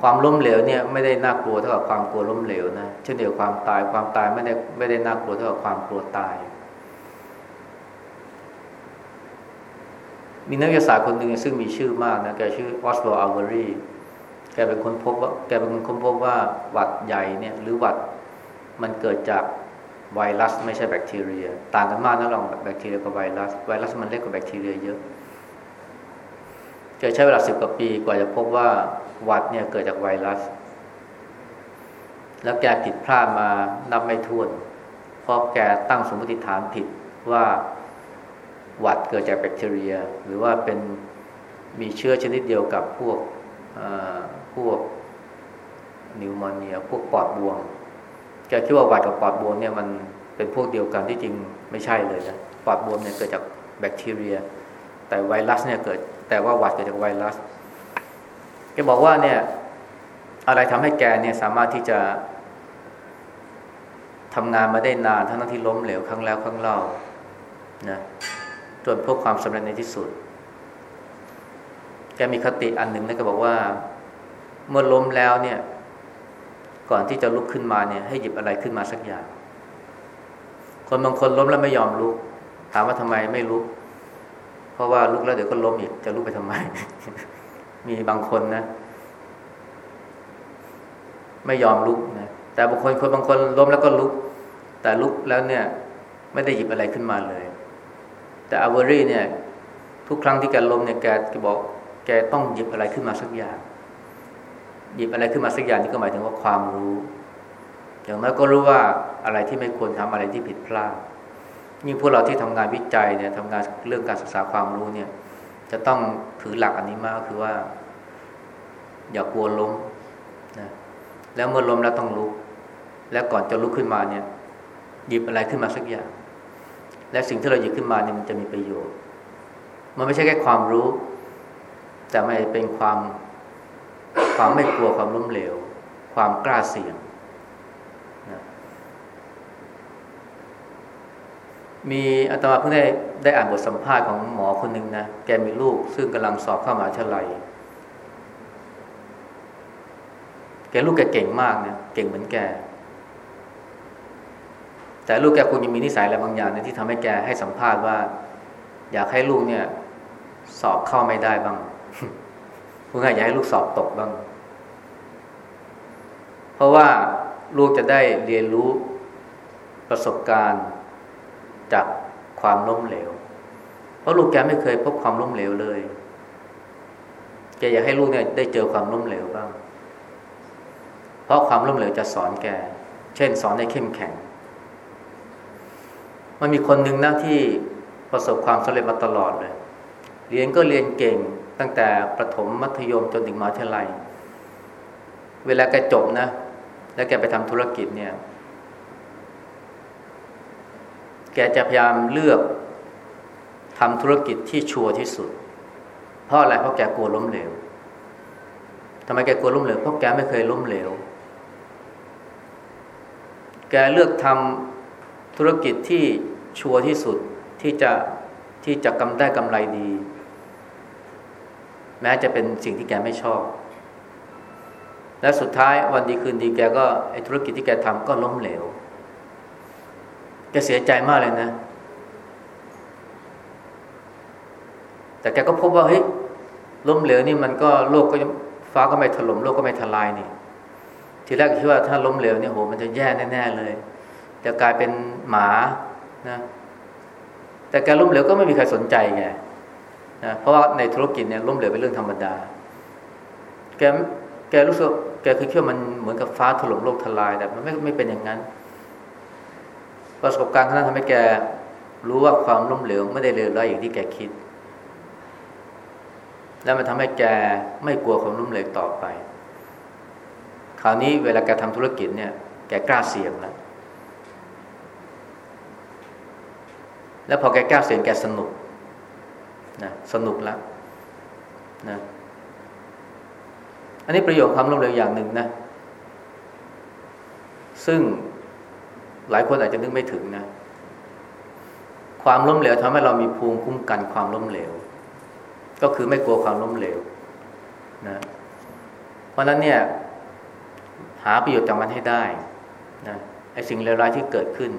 ความล้มเหลวเนี่ยไม่ได้น่ากลัวเท่ากับความกลัวล้มเหลวนะเช่นเดียวความตายความตายไม่ได้ไม่ได้น่ากลัวเท่ากับความกลัวตาย มีนักวิทยาศาสตร์คนหนึ่งซึ่งมีชื่อมากนะแกชื่อออสโบอัลเบอรี แกเป็นคนพบว่าแกเป็นคนค้นพบว่าหวัดใหญ่เนี่ย หรือหวัดมันเกิดจากไวรัส ไม่ใช่แบคทีเรีย ต่างกันมากนะลองแบคทีเรียกับไวรัส ไวรัสมันเล็กกว่าแบคทีเรียเยอะแกใช้เวลาสิบกว่าปีกว่าจะพบว่าหวัดเนี่ยเกิดจากไวรัส แล้วแกผิดพลาดมานับไม่ถ้วน เพราะแกตั้งสมมติฐานผิดว่าหวัดเกิดจากแบคทีเรีย หรือว่าเป็นมีเชื้อชนิดเดียวกับพวก พวกนิวโมเนีย พวกปอดบวมแกคิดว่าหวัดกับปอดบวมเนี่ยมันเป็นพวกเดียวกันที่จริงไม่ใช่เลยนะปอดบวมเนี่ยเกิดจากแบคทีเรีย แต่ไวรัสเนี่ยเกิด แต่ว่าหวัดเกิดจากไวรัสแกบอกว่าเนี่ย อะไรทำให้แกเนี่ยสามารถที่จะทำงานมาได้นานทั้งที่ล้มเหลวครั้งแล้วครั้งเล่านะจนพบความสำเร็จในที่สุด แกมีคติอันหนึ่งนะก็บอกว่า เมื่อล้มแล้วเนี่ย ก่อนที่จะลุกขึ้นมาเนี่ย ให้หยิบอะไรขึ้นมาสักอย่าง คนบางคนล้มแล้วไม่ยอมลุก ถามว่าทำไมไม่ลุก เพราะว่าลุกแล้วเดี๋ยวก็ล้มอีก จะลุกไปทำไม มีบางคนนะ ไม่ยอมลุกนะแต่บางคนคนบางคนล้มแล้วก็ลุก แต่ลุกแล้วเนี่ย ไม่ได้หยิบอะไรขึ้นมาเลย แต่อเวอรี่เนี่ย ทุกครั้งที่แกล้มเนี่ยแกจะบอก แกต้องหยิบอะไรขึ้นมาสักอย่าง หยิบอะไรขึ้นมาสักอย่างนี่ก็หมายถึงว่าความรู้ อย่างน้อยก็รู้ว่าอะไรที่ไม่ควรทำอะไรที่ผิดพลาดยิ่งพวกเราที่ทำงานวิจัยเนี่ยทำงานเรื่องการศึกษาความรู้เนี่ย จะต้องถือหลักอันนี้มากคือว่า อย่ากลัวล้มนะแล้วเมื่อล้มแล้วต้องลุก แล้วก่อนจะลุกขึ้นมาเนี่ย หยิบอะไรขึ้นมาสักอย่าง และสิ่งที่เราหยิบขึ้นมาเนี่ยมันจะมีประโยชน์ มันไม่ใช่แค่ความรู้ แต่ไม่เป็นความ ความไม่กลัวความล้มเหลว ความกล้าเสี่ยงมีอาตมาเพิ่งได้ได้อ่านบทสัมภาษณ์ของหมอคนหนึ่งนะ แกมีลูก ซึ่งกำลังสอบเข้ามหาวิทยาลัย แกลูกแกเก่งมากนะเก่งเหมือนแก แต่ลูกแกคงยังมีนิสัยอะไรบางอย่างนะที่ทำให้แกให้สัมภาษณ์ว่า อยากให้ลูกเนี่ย สอบเข้าไม่ได้บ้างพูดง่ายอยากให้ลูกสอบตกบ้าง เพราะว่าลูกจะได้เรียนรู้ประสบการณ์จากความล้มเหลว เพราะลูกแกไม่เคยพบความล้มเหลวเลยแกอยากให้ลูกเนี่ยได้เจอความล้มเหลวบ้าง เพราะความล้มเหลวจะสอนแก เช่น สอนให้เข้มแข็ง มันมีคนหนึ่งนะที่ประสบความสำเร็จมาตลอดเลย เรียนก็เรียนเก่งตั้งแต่ประถมมัธยมจนถึงมหาวิทยาลัย เวลาแกจบนะ แล้วแกไปทำธุรกิจเนี่ย แกจะพยายามเลือกทำธุรกิจที่ชัวร์ที่สุด เพราะอะไรเพราะแกกลัวล้มเหลวทำไมแกกลัวล้มเหลวเพราะแกไม่เคยล้มเหลว แกเลือกทำธุรกิจที่ชัวร์ที่สุดที่จะที่จะกำได้กำไรดี แม้จะเป็นสิ่งที่แกไม่ชอบ และสุดท้ายวันดีคืนดีแกก็ไอธุรกิจที่แกทำก็ล้มเหลวแกเสียใจมากเลยนะ แต่แกก็พบว่าเฮ้ยล้มเหลวนี่มันก็โลกก็ฟ้าก็ไม่ถล่มโลกก็ไม่ทลายนี่ ทีแรกคิดว่าถ้าล้มเหลวเนี่ยโหมันจะแย่แน่ๆเลยจะกลายเป็นหมานะ แต่แกล้มเหลวก็ไม่มีใครสนใจไงนะเพราะว่าในธุรกิจเนี่ยล้มเหลวเป็นเรื่องธรรมดา แกแกรู้สึก แกคือคิดว่ามันเหมือนกับฟ้าถล่มโลกทลายแต่มันไม่ไม่เป็นอย่างนั้น ประสบการณ์นั้นทำให้แกรู้ว่าความล้มเหลวไม่ได้เลวร้ายอย่างที่แกคิด แล้วมันทำให้แกไม่กลัวความล้มเหลวต่อไป คราวนี้เวลาแกทำธุรกิจเนี่ย แกกล้าเสี่ยงแล้วแล้วพอแกกล้าเสี่ยงแกสนุกนะสนุกแล้วนะ อันนี้ประโยชน์ความล้มเหลวอย่างหนึ่งนะ ซึ่งหลายคนอาจจะนึกไม่ถึงนะ ความล้มเหลวทำให้เรามีภูมิคุ้มกันความล้มเหลว ก็คือไม่กลัวความล้มเหลวนะ เพราะนั้นเนี่ย หาประโยชน์จากมันให้ได้นะไอ้สิ่งเลวร้ายที่เกิดขึ้น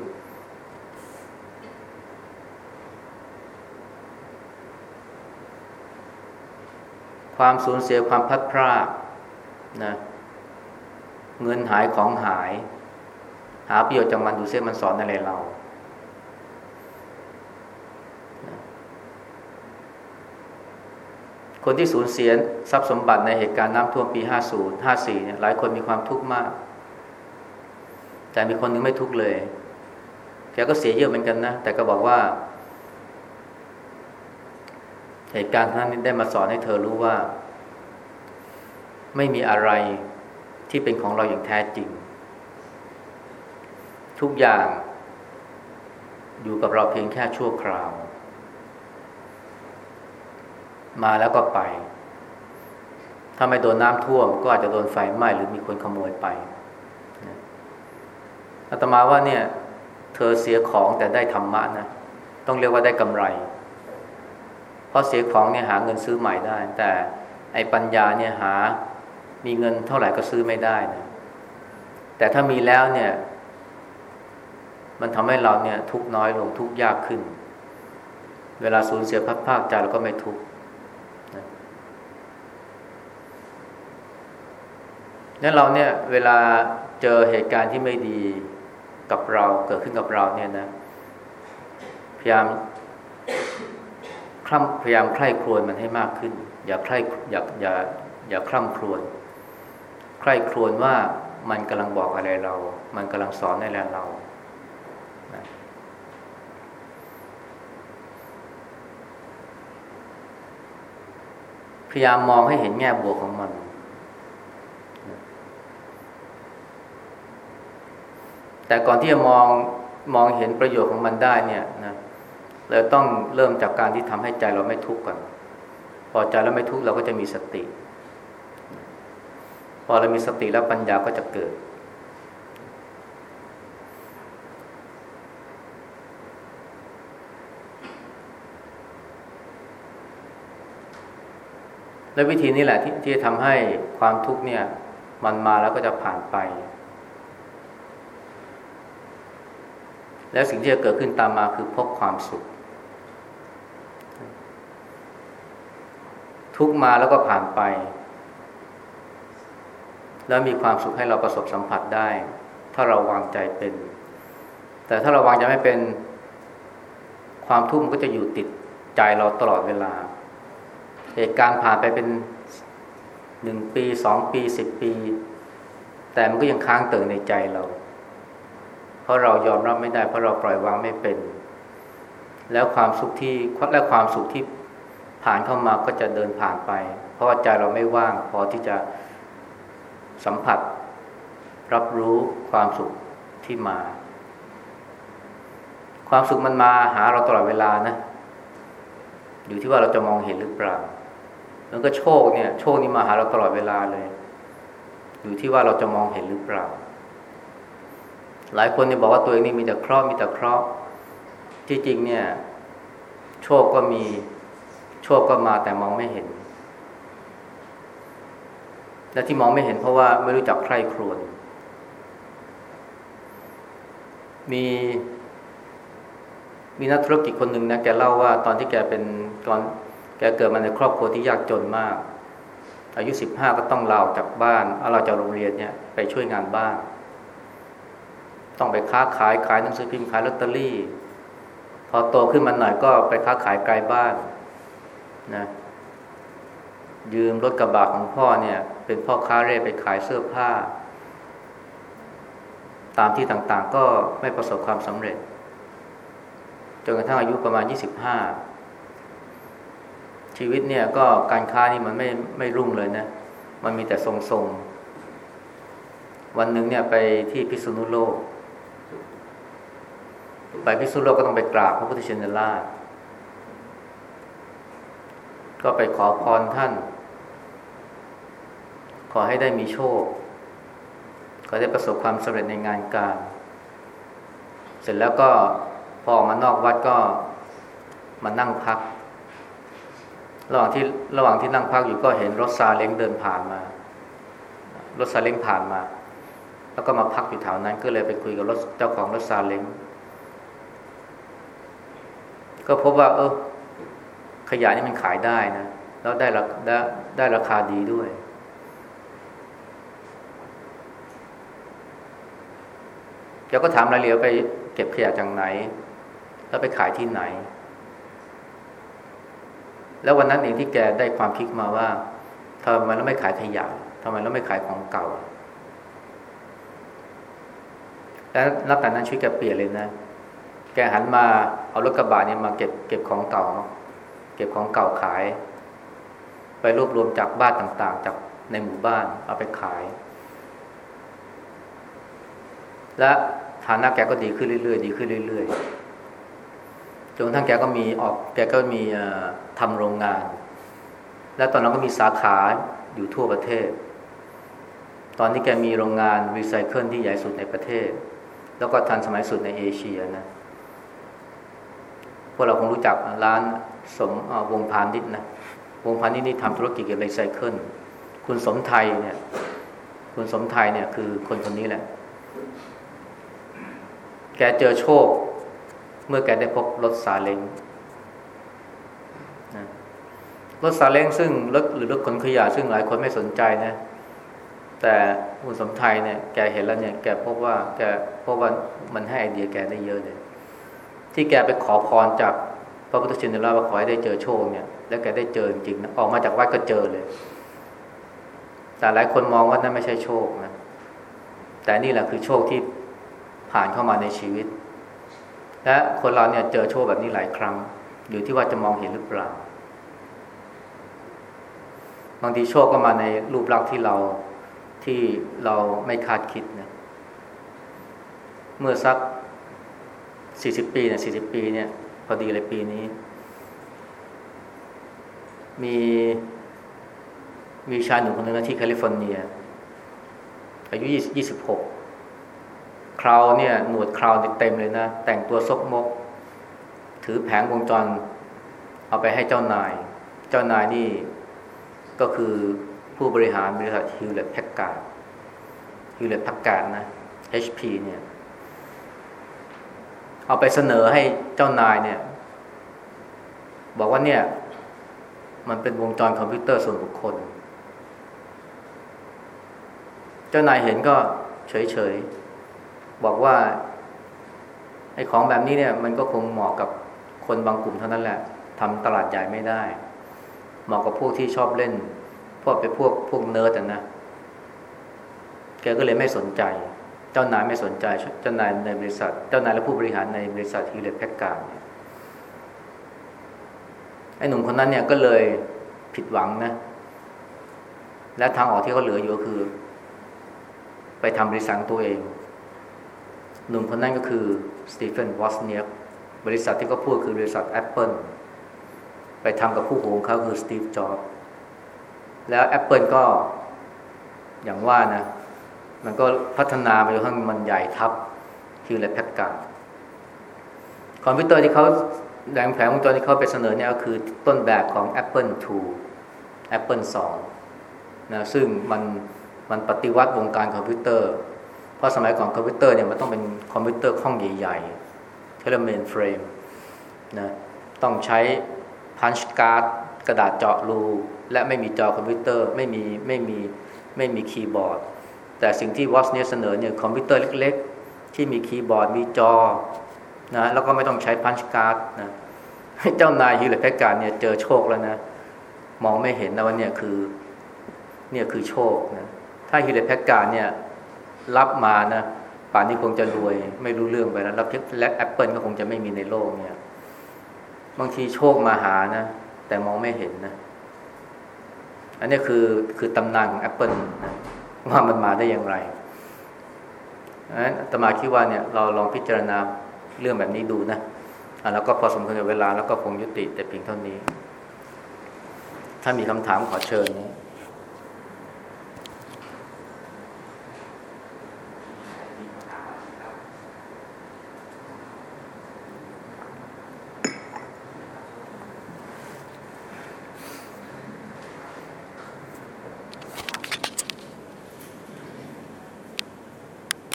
ความสูญเสียความพัดพราก นะเงินหายของหาย หาประโยชน์จากมันดูซิมันสอนอะไรเราคนที่สูญเสียทรัพย์สมบัติในเหตุการณ์น้ำท่วมปี 50 54 เนี่ย หลายคนมีความทุกข์มาก แต่มีคนนึงไม่ทุกข์เลย แกก็เสียเยอะเหมือนกันนะ แต่ก็บอกว่า เหตุการณ์นั้นได้มาสอนให้เธอรู้ว่า ไม่มีอะไรที่เป็นของเราอย่างแท้จริง ทุกอย่างอยู่กับเราเพียงแค่ชั่วคราว มาแล้วก็ไป ถ้าไม่โดนน้ำท่วม ก็อาจจะโดนไฟไหม้หรือมีคนขโมยไปอาตมาว่าเนี่ย เธอเสียของแต่ได้ธรรมะนะ ต้องเรียกว่าได้กำไร เพราะเสียของเนี่ยหาเงินซื้อใหม่ได้ แต่ไอ้ปัญญาเนี่ยหา มีเงินเท่าไหร่ก็ซื้อไม่ได้นะแต่ถ้ามีแล้วเนี่ย มันทำให้เราเนี่ย ทุกน้อยลงทุกยากขึ้น เวลาสูญเสียพัดภาคใจเราก็ไม่ทุกข์นั้นเราเนี่ย เวลาเจอเหตุการณ์ที่ไม่ดีกับเราเกิดขึ้นกับเราเนี่ยนะ พยายามคร่ำพยายามใคร่ครวญมันให้มากขึ้น อย่าใคร่อย่าอย่าอย่าคร่ำครวญ ใคร่ครวญว่ามันกำลังบอกอะไรเรา มันกำลังสอนอะไรเราพยายามมองให้เห็นแง่บวกของมันแต่ก่อนที่จะมองมองเห็นประโยชน์ของมันได้เนี่ยนะเราต้องเริ่มจากการที่ทำให้ใจเราไม่ทุกข์ก่อน พอใจเราไม่ทุกข์เราก็จะมีสติ พอเรามีสติแล้วปัญญาก็จะเกิด และวิธีนี้แหละที่ที่จะทำให้ความทุกข์เนี่ย มันมาแล้วก็จะผ่านไป แล้วสิ่งที่จะเกิดขึ้นตามมาคือพบความสุข ทุกมาแล้วก็ผ่านไป แล้วมีความสุขให้เราประสบสัมผัสได้ ถ้าเราวางใจเป็น แต่ถ้าเราวางใจไม่เป็นความทุกข์มันก็จะอยู่ติดใจเราตลอดเวลา เหตุการณ์ผ่านไปเป็นหนึ่งปีสองปีสิบปี แต่มันก็ยังค้างเติ่งในใจเรา เพราะเรายอมรับไม่ได้ เพราะเราปล่อยวางไม่เป็น แล้วความสุขที่และความสุขที่ผ่านเข้ามาก็จะเดินผ่านไป เพราะว่าใจเราไม่ว่าง พอที่จะ สัมผัส รับรู้ความสุขที่มา ความสุขมันมาหาเราตลอดเวลานะ อยู่ที่ว่าเราจะมองเห็นหรือเปล่า แล้วก็โชคเนี่ย โชคนี้มาหาเราตลอดเวลาเลย อยู่ที่ว่าเราจะมองเห็นหรือเปล่า หลายคนเนี่ยบอกว่าตัวเองนี่มีแต่เคราะห์มีแต่เคราะห์ที่จริงเนี่ย โชคก็มี โชคก็มาแต่มองไม่เห็น และที่มองไม่เห็นเพราะว่าไม่รู้จักใคร่ครวญมีมีนักธุรกิจคนหนึ่งนะแกเล่าว่าตอนที่แกเป็นตอนแกเกิดมาในครอบครัวที่ยากจนมาก อายุสิบห้าก็ต้องลาจากบ้านเอาเราจากโรงเรียนเนี่ยไปช่วยงานบ้าน ต้องไปค้าขายขายหนังสือพิมพ์ขายลอตเตอรี่ พอโตขึ้นมาหน่อยก็ไปค้าขายไกลบ้านนะ ยืมรถกระบะของพ่อเนี่ย เป็นพ่อค้าเร่ไปขายเสื้อผ้า ตามที่ต่างๆ ก็ไม่ประสบความสำเร็จ จนกระทั่งอายุประมาณยี่สิบห้าชีวิตเนี่ยก็การค้านี่มันไม่ไม่รุ่งเลยนะ มันมีแต่ทรงๆ วันหนึ่งเนี่ยไปที่พิษณุโลก ไปพิสุโลกก็ต้องไปกราบพระพุทธชินราชก็ไปขอพรท่าน ขอให้ได้มีโชค ขอได้ประสบความสำเร็จในงานการ เสร็จแล้วก็พอออกมานอกวัดก็มานั่งพัก ระหว่างที่ระหว่างที่นั่งพักอยู่ก็เห็นรถซาเล้งเดินผ่านมา รถซาเล้งผ่านมา แล้วก็มาพักอยู่แถวนั้นก็เลยไปคุยกับรถเจ้าของรถซาเล้งก็พบว่า เออขยะนี่มันขายได้นะ แล้วได้ราได้ได้ราคาดีด้วย แกก็ถามรายละเอียดไปเก็บขยะจากไหน แล้วไปขายที่ไหน แล้ววันนั้นเองที่แกได้ความคิดมาว่าทำไมเราไม่ขายขยะทำไมเราไม่ขายของเก่า แล้วนับแต่นั้นชีวิตแกเปลี่ยนเลยนะ แกหันมาเอารถกระบะเนี่ยมาเก็บเก็บของเก่า เก็บของเก่าขาย ไปรวบรวมจากบ้านต่างๆ จากในหมู่บ้านเอาไปขาย และ ฐานะแกก็ดีขึ้นเรื่อยๆดีขึ้นเรื่อยๆจนทั้งแกก็มีออกแกก็มีทำโรงงาน แล้วตอนนั้นก็มีสาขาอยู่ทั่วประเทศ ตอนนี้แกมีโรงงานรีไซเคิลที่ใหญ่สุดในประเทศ แล้วก็ทันสมัยสุดในเอเชียนะพวกเราคงรู้จักร้านสมวงษ์พาณิชย์นะวงษ์พาณิชย์นี่ทำธุรกิจเกี่ยวกับรีไซเคิลคุณสมไทยเนี่ย คุณสมไทยเนี่ยคือคนคนนี้แหละ ก็เจอโชค เมื่อแกได้พบรถซาเล้งรถซาเล้งซึ่งรถหรือรถขนขยะซึ่งหลายคนไม่สนใจนะ แต่คุณสมไทยเนี่ยแกเห็นแล้วเนี่ยแกพบว่าแกพบว่ามันให้ไอเดียแกได้เยอะเลย ที่แกไปขอพรจากพระพุทธชินราว่าขอให้ได้เจอโชคเนี่ย แล้วแกได้เจอจริงนะออกมาจากวัดก็เจอเลย แต่หลายคนมองว่านั่นไม่ใช่โชคนะแต่นี่แหละคือโชคที่ ผ่านเข้ามาในชีวิต และคนเราเนี่ยเจอโชคแบบนี้หลายครั้ง อยู่ที่ว่าจะมองเห็นหรือเปล่า บางทีโชคก็มาในรูปลักษณ์ที่เราที่เราไม่คาดคิดนะเมื่อสักสี่สิบปีเนี่ยสี่สิบปีเนี่ยพอดีเลยปีนี้ มีมีชายหนุ่มคนหนึ่งที่แคลิฟอร์เนีย อายุยี่สิบหก คราวเนี่ยหนวดคราวเต็มเลยนะ แต่งตัวซกมก ถือแผงวงจร เอาไปให้เจ้านาย เจ้านายนี่ก็คือผู้บริหารบริษัทฮิวเล็ตแพ็กการ์ดฮิวเล็ตแพ็กการ์ดนะ HP เนี่ย เอาไปเสนอให้เจ้านายเนี่ย บอกว่าเนี่ย มันเป็นวงจรคอมพิวเตอร์ส่วนบุคคล เจ้านายเห็นก็เฉยๆ บอกว่าไอ้ของแบบนี้เนี่ย มันก็คงเหมาะกับคนบางกลุ่มเท่านั้นแหละทำตลาดใหญ่ไม่ได้ เหมาะกับพวกที่ชอบเล่น พวกเป็นพวกพวกเนิร์ดนะแกก็เลยไม่สนใจ เจ้านายไม่สนใจ เจ้านายในบริษัท เจ้านายและผู้บริหารในบริษัทที่เลดแพ็กการเนี่ยไอ้หนุ่มคนนั้นเนี่ยก็เลยผิดหวังนะ และทางออกที่เขาเหลืออยู่ก็คือ ไปทำบริษัทตัวเอง หนุ่มคนนั้นก็คือสตีเฟนวอซเนียกบริษัทที่เขาพูดคือบริษัท Apple ไปทำกับคู่หูของเขาคือสตีฟจ็อบส์แล้ว Apple ก็อย่างว่านะ มันก็พัฒนาไปจนกระทั่งมันใหญ่ทับฮิวเล็ตแพ็กการ์ดคอมพิวเตอร์ที่เขาแรงแผงวงจรที่เขาไปเสนอเนี่ยก็คือต้นแบบของ Apple II Apple 2นะซึ่งมันมันปฏิวัติวงการคอมพิวเตอร์ เพราะสมัยก่อนคอมพิวเตอร์เนี่ยมันต้องเป็นคอมพิวเตอร์เครื่องใหญ่ๆที่เรียก mainframe นะต้องใช้ punch card กระดาษเจาะรูและไม่มีจอคอมพิวเตอร์ไม่มีไม่มีไม่มีคีย์บอร์ด แต่สิ่งที่วอซเนี่ยเสนอเนี่ยคอมพิวเตอร์เล็กๆ ที่มีคีย์บอร์ดมีจอนะแล้วก็ไม่ต้องใช้ punch card นะให้เจ้านายฮิวเล็ตแพ็กการ์ดเนี่ยเจอโชคแล้วนะ มองไม่เห็นนะว่าเนี่ยคือเนี่ยคือโชคนะถ้าฮิวเล็ตแพ็กการ์ดเนี่ย รับมานะป่านนี้คงจะรวย ไม่รู้เรื่องไปแล้วและแอปเปิลก็คงจะไม่มีในโลกเนี่ยบางทีโชคมาหานะ แต่มองไม่เห็นนะ อันนี้คือคือตำนานของ Apple นะว่ามันมาได้อย่างไรนั้นตมาคิดว่าเนี่ยเราลองพิจารณาเรื่องแบบนี้ดูนะะแล้วก็พอสมควรกับเวลาแล้วก็คงยุติแต่เพียงเท่านี้ ถ้ามีคำถามขอเชิญนะ